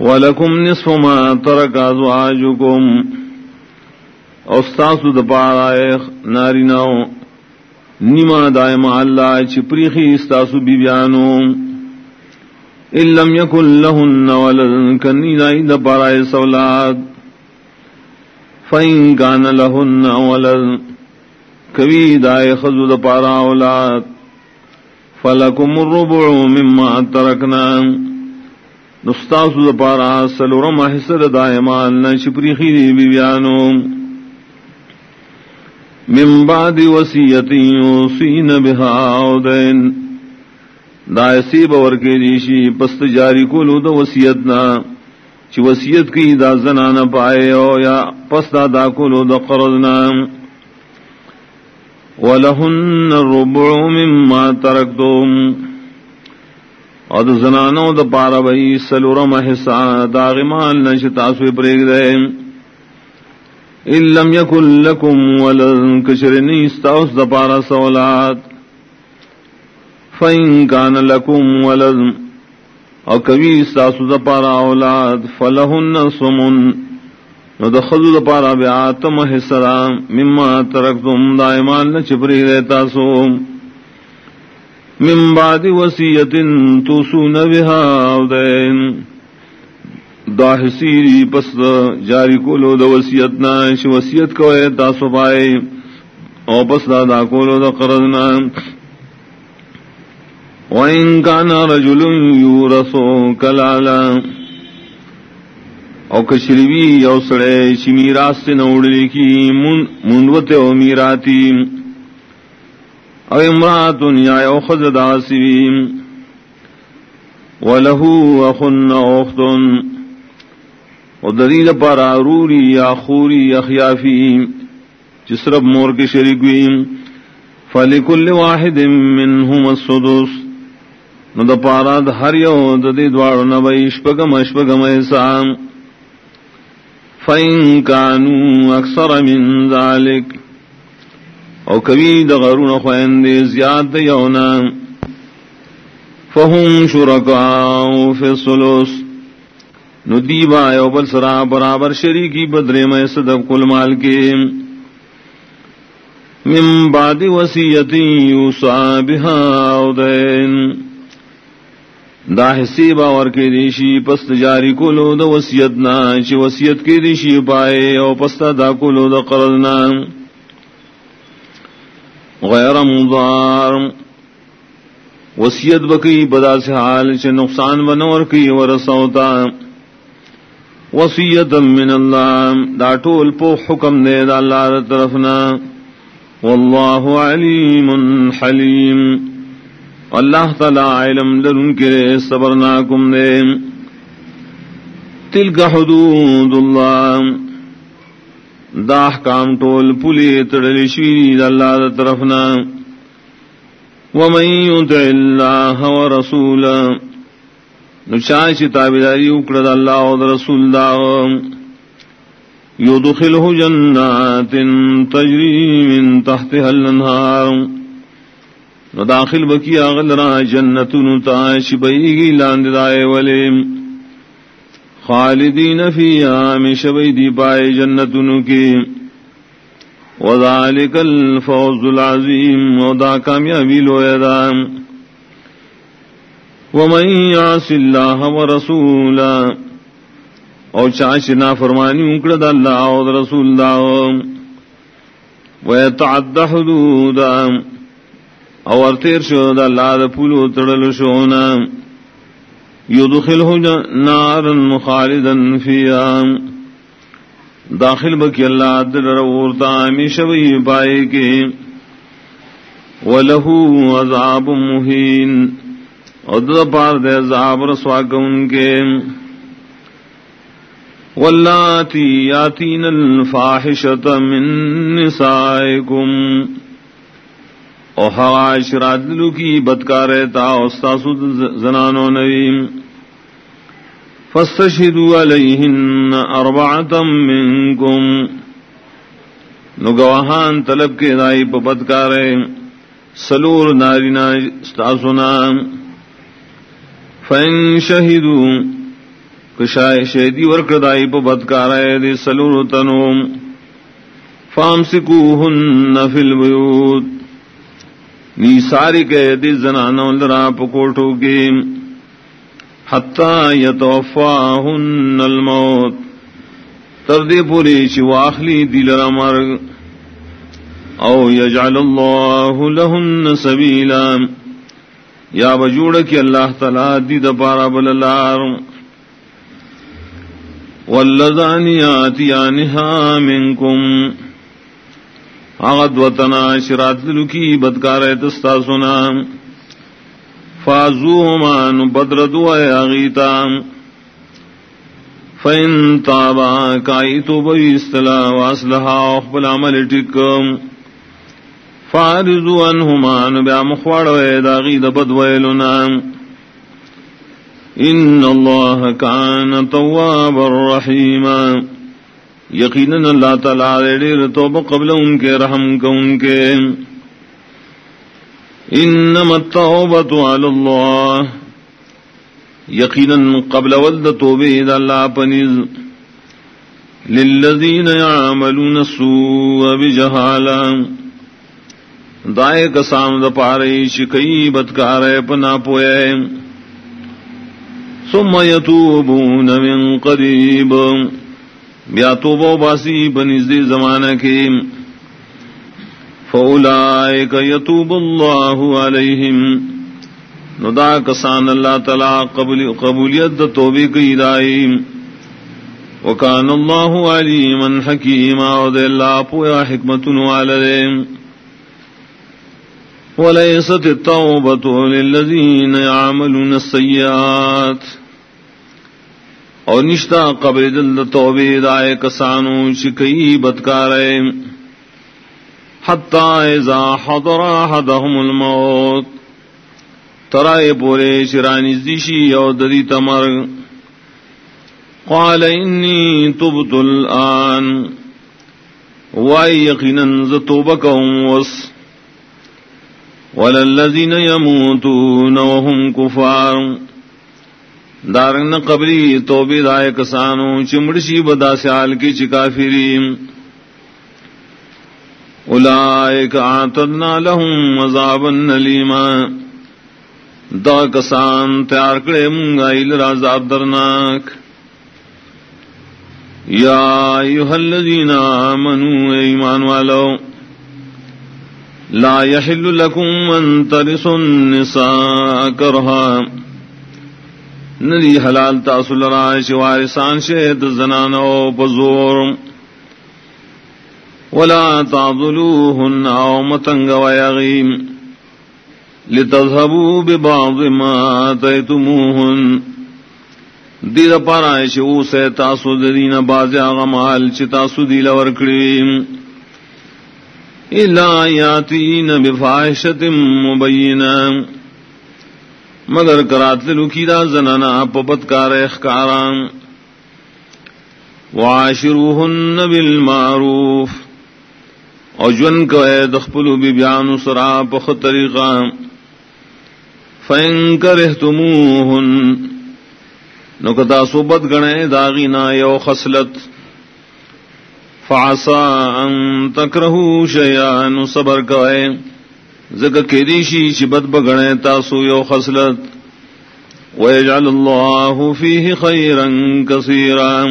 ولکم نصف ما ترک ازواجکم. استاسو دا پارا ناریناو نیما دائما اللہ چپریخی استاسو بی بیانو لم يكن لهن ولد كني دايد برای سولاد فإن كان لهن ولد كوي دای خذو د پارا اولاد. فلكم الربع مما تركنا نستاسو د پارا سلورم حصر دائمان نشپری خیری بیانو من بعد وسیعت یوسین بها او دین دا اسی باور کے دیشی، پست جاری کو لو تو چی وسیعت کی دا زنا پائے او یا پست دا کو لو دا قرض نہ ولہن الربع مما ترکتم اور زنانو دا پارا بھئی سلورم حصہ دا غمان نش تاسوی پریگ دے ان لم یکن لکم ولن کشرنی استاؤس دا پارا سولات فین کان لکم ولد، او کبھی ساسو دا پارا اولاد فلہن سمن نو د دخلو دا پارا بی آتم حسرا مما ترکتم دائمان نچپری دیتا سو من بعد وسیعت توسون بها دین دا حسیری پس دا جاری کولو دا وسیعت ناش وسیعت کوئے تاسو پائے او پس دا دا کولو دا قرض وَإِن كَانَ رَجُلٌ يُورَثُ كَلَالًا او کشریوی یو سڑے، چی میراس سے نوڑلی کی منوت او میراتی. او امراتن یا یو خزد آسوی ولہو اخن اختن و دلیل پارا روری یا خوری اخیافی جسرب مور کے شریکویم فلکل واحد منہم السدس. نو دا پارا دا ہر یو دا دی دوارو نبی شپگم شپگم ایسام فَإِن كَانُوا أَكْثَرَ مِن ذَلِكَ. او کبھی دغرون خوین دے زیاد یونا فہم شرکاؤ فی السلوس ندیبا یو بل سرا برابر شریکی بدرے میں صدب کل مال کے من بعد وسیعتی یوسا بہا او دین. دا حصی باور کے دیشی پست جاری کولو دا وسیعت نا چی وسیعت کے دیشی پائے او پستا دا کولو دا قرض نا. غیر مضار. وسیعت بکی بدا سے حال چ نقصان بنور کی ورسوتا وسیعت من اللہ. دا ٹول پو حکم دے دا اللہ دا طرفنا. واللہ علیم حلیم. اللہ تعالی علم لرن کرے صبرناکم دے. تلک حدود اللہ. دا احکام ٹول پلی تڑلی شویری دا اللہ دا طرفنا ومن يطع الله ورسوله نشاش تابداری اکڑد اللہ و رسول دا، يدخله جنات تجری من تحتها الانهار. نداخل بکی آغل را جنت نتاش بیگی لاند دائے ولیم خالدین فی آمی شبی دی پائے جنت نکی وذلك الفوز العظيم ودا كاميابي لو يدا ومن يعص الله ورسوله او چاشنا فرمانی اکڑ دا اللہ او رسول دا. ويتعد حدود او ارتیر شو دا اللہ دا پولو تڑل شونا. يدخله نارا خالدا فيها. داخل بکی اللہ دل رورتا ہمیشہ وہی پائے کے ولہو عذاب مہین اور پار دے عذاب رسوا ان کے. واللاتی یاتین الفاحشت من نسائکم. اور حواشرات دلو کی بدکارے تا استاسو زنانو نویم فاستشهدوا علیہن عليهن أربعة منكم نگواہان طلب کے دائی پا بدکارے سلور نارینا ستاسونا فین شہدو کشای شہدی ورک دائی پا بدکارے دی سلور تنوم فامسکوہن فی البیوت. نی ساری کے دی زنانوں لرا پکوٹو کے حتی یتوفاہن الموت۔ تردی پوری چی واخلی دل مرگ۔ او یجعل اللہ لہن سبیلا۔ یا بجوڑ کی اللہ تعالی دی دپارا بللار واللذان یاتیانها منکم۔ آغد وطنا، شرات لکی بدکار تستا سنا. سنام فازوهما نبدردو اغیتا فین تابا کائی تو بوی استلا واسلحا اخبل عمل ٹکم فارزو انہما نبیا مخوار ویدا غید بدویلنا ان اللہ کان تواب الرحیم یقینا اللہ تعالی دیر توب قبل ان کے رحم کو ان کے۔ انما التوبة على الله يقينا قبل ولد توبه إذا الله پنز للذين يعملون السوء بجهالا دائے کسام دا پارے شکئی بدکارے پنا پوئے۔ ثم يتوبون من قریب۔ بیا توبو باسی بنزدی زمانہ کے فَأُولَئِكَ يَتُوبُ اللَّهُ عَلَيْهِمْ ندا کسان اللہ تعالی قبل قبولیت دا توبی کی دائیم وکان اللہ علیما حکیما او دے اللہ پویا حکمت والدیم وليست التوبة للذين يعملون السيئات اور نشتا قبر دل توبے دائے کسانو چکئی بدکارے۔ حتی اذا حضر احدهم الموت۔ ترائے پورے شرانی زیشی او دری تمر۔ قال انی تبت الان۔ وائی یقینا زتوبکم وس۔ وللذین یموتون وهم کفار۔ دارن قبری توبی دائے کسانو چمڑشی بدا سیال کی چکا فریم اولائک آتدنا لهم عذابا نلیما۔ دا کسان تیار کرے منگا ایل رازاب درناک۔ یا ایوہ الذین آمنوا ایمان والو، لا يحل لكم من ترسوا النساء كرها ندی حلال تاسل رائش وارسان شہد زنانو بزور ولا تعضلوهن او متنگ ویغیم لتذهبوا ببعض ما آتيتموهن دید پارائش او سے تاسو دین باز آغمال چی تاسو دیل ورکڑیم إلا ياتين بفاحشة مبينة مگر کرات لکی دا زنانا پپت کار اخکاران. وعاشروهن بالمعروف. او جن کو اے دخپلو بی بیانو سرا پخ طریقا فین کرہتموہن. نکتا صوبت گنے داغینا یو خسلت فاسا ان تکرہ شیان صبر کوئے. زک کیدیشی چبت بگڑے تاسو یو خسلت ویجعل اللہ فیہ خیرا کثیرا.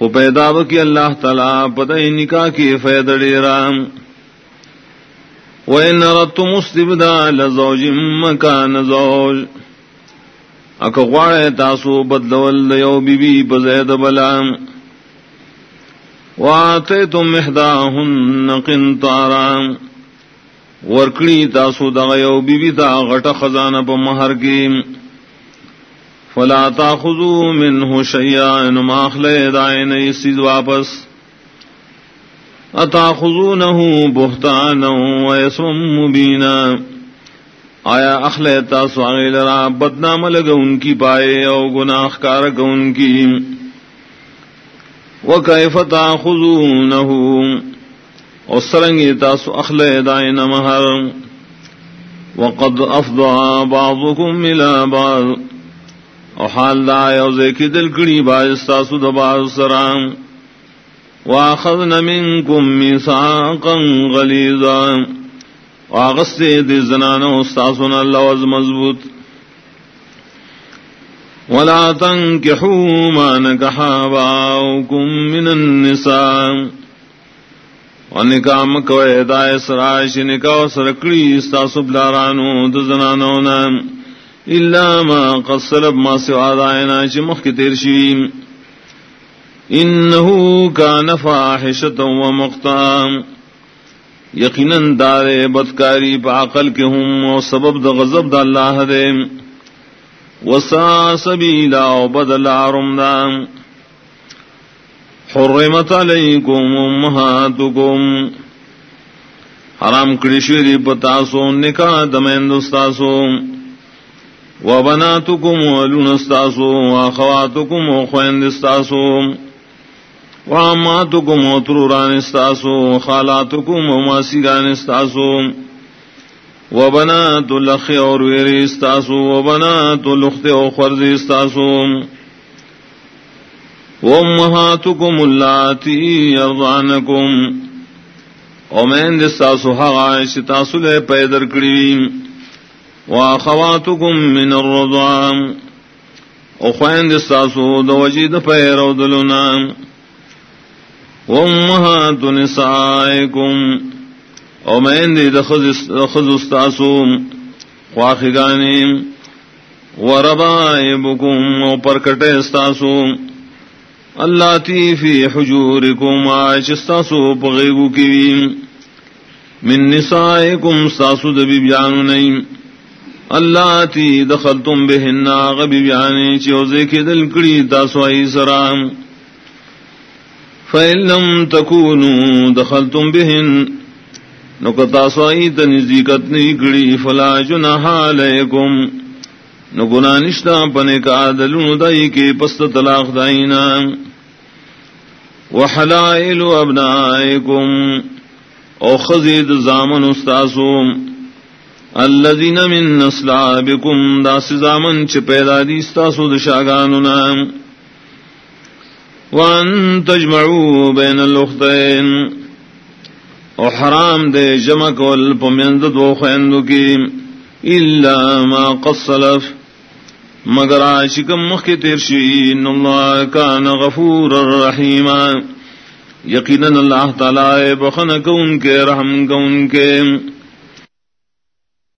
وہ پیدا کی اللہ تعالی پتہ نکاح کی فید ڈیرام وَإِنْ رَدْتُمُ اسْتِبْدَالَ زَوْجٍ مَكَانَ زَوْجٍ. اکا غوارے تاسو بدلول دیو بی بی پزید بلام واتے تم احداهن قنطارا. ورکڑی تاسو دغیو بی بی تا غٹ خزانہ پا مہر کی. فلا تاخذو منه شیئا انما اخلے دائن اسید واپس. اتاخذونه بہتانا ویسم مبینا. آیا اخلے تاسو آگے لرا بدنام لگا ان کی پائے او گناہ کارک ان کی. وكيف تاخذونه وسرنگ تاسو اخل دائن مهر وقد افضى بعضكم الى بعض. وحال دا يوزي كي دل كري باز تاسو دباز سرام واخذنا منكم ميثاقا غليظا واغسي دي زنان استاسنا اللوز مضبوط. ولا تنكحوا ما نكح آباؤكم من النساء. ونکاح مکوئے دائے سراش نکاح سرکڑی استاسب لارانو دزنانونا إلا ما قصرب ما سوا دائنا چی مخ کی تیر تیرشیم انہو کان فاحشتا ومقتا یقینا دار بدکاری پا عقل کے ہم و سبب دا غضب دا اللہ دیم وسا سبیلا و بدل رمدان حرمت علیکم امہاتکم۔ حرام کرشوری پتاسو نکاح دمین دستاسو وبناتکم ولونستاسو واخواتکم وخوین دستاسو وعماتکم وطروران استاسو خالاتکم وماسیران استاسو وبنا تو لخ اور ویری استاسو وبنا تو لخت او خرز استاسو وامهاتكم اللاتي يرضعنكم ومن دستاسو حقا شتاسو لے پیدر کری. واخواتكم من الرضام. وخوين دستاسو دو وجید پیر او دلنا وامهات نسائكم او دی دخز استاسو خواخگانی وربائبکم او پرکٹ استاسو اللہ تی فی حجورکم آئیچ استاسو پغیبو کیویم من نسائکم ساسو دبی بیانو نیم اللہ تی دخل تم بہن غبی بیانی چوزے کے دل کڑی تاسوائی سرام. فَإِن تَكُونُوا دَخَلْتُمْ بِهِنْ نکتا سوائی تنزیکت نہیں کڑی فلا جناح علیکم نکنا نشتا، پنے کا دلون دائی کے پست طلاق دائینا. وحلائل ابنائکم، او خزید زامن استاسوم الذین من نسلابکم داس زامن چھ پیدا دی استاسو دشاگانونا وان تجمعو بین الاختین. او حرام دے جمع کول پمند دو خویندو کی. الا ما قصلف. مگر عاشقم مخی ترشین اللہ کان غفور الرحیم۔ یقینا اللہ تعالی بخن کون کے، رحم کون کے۔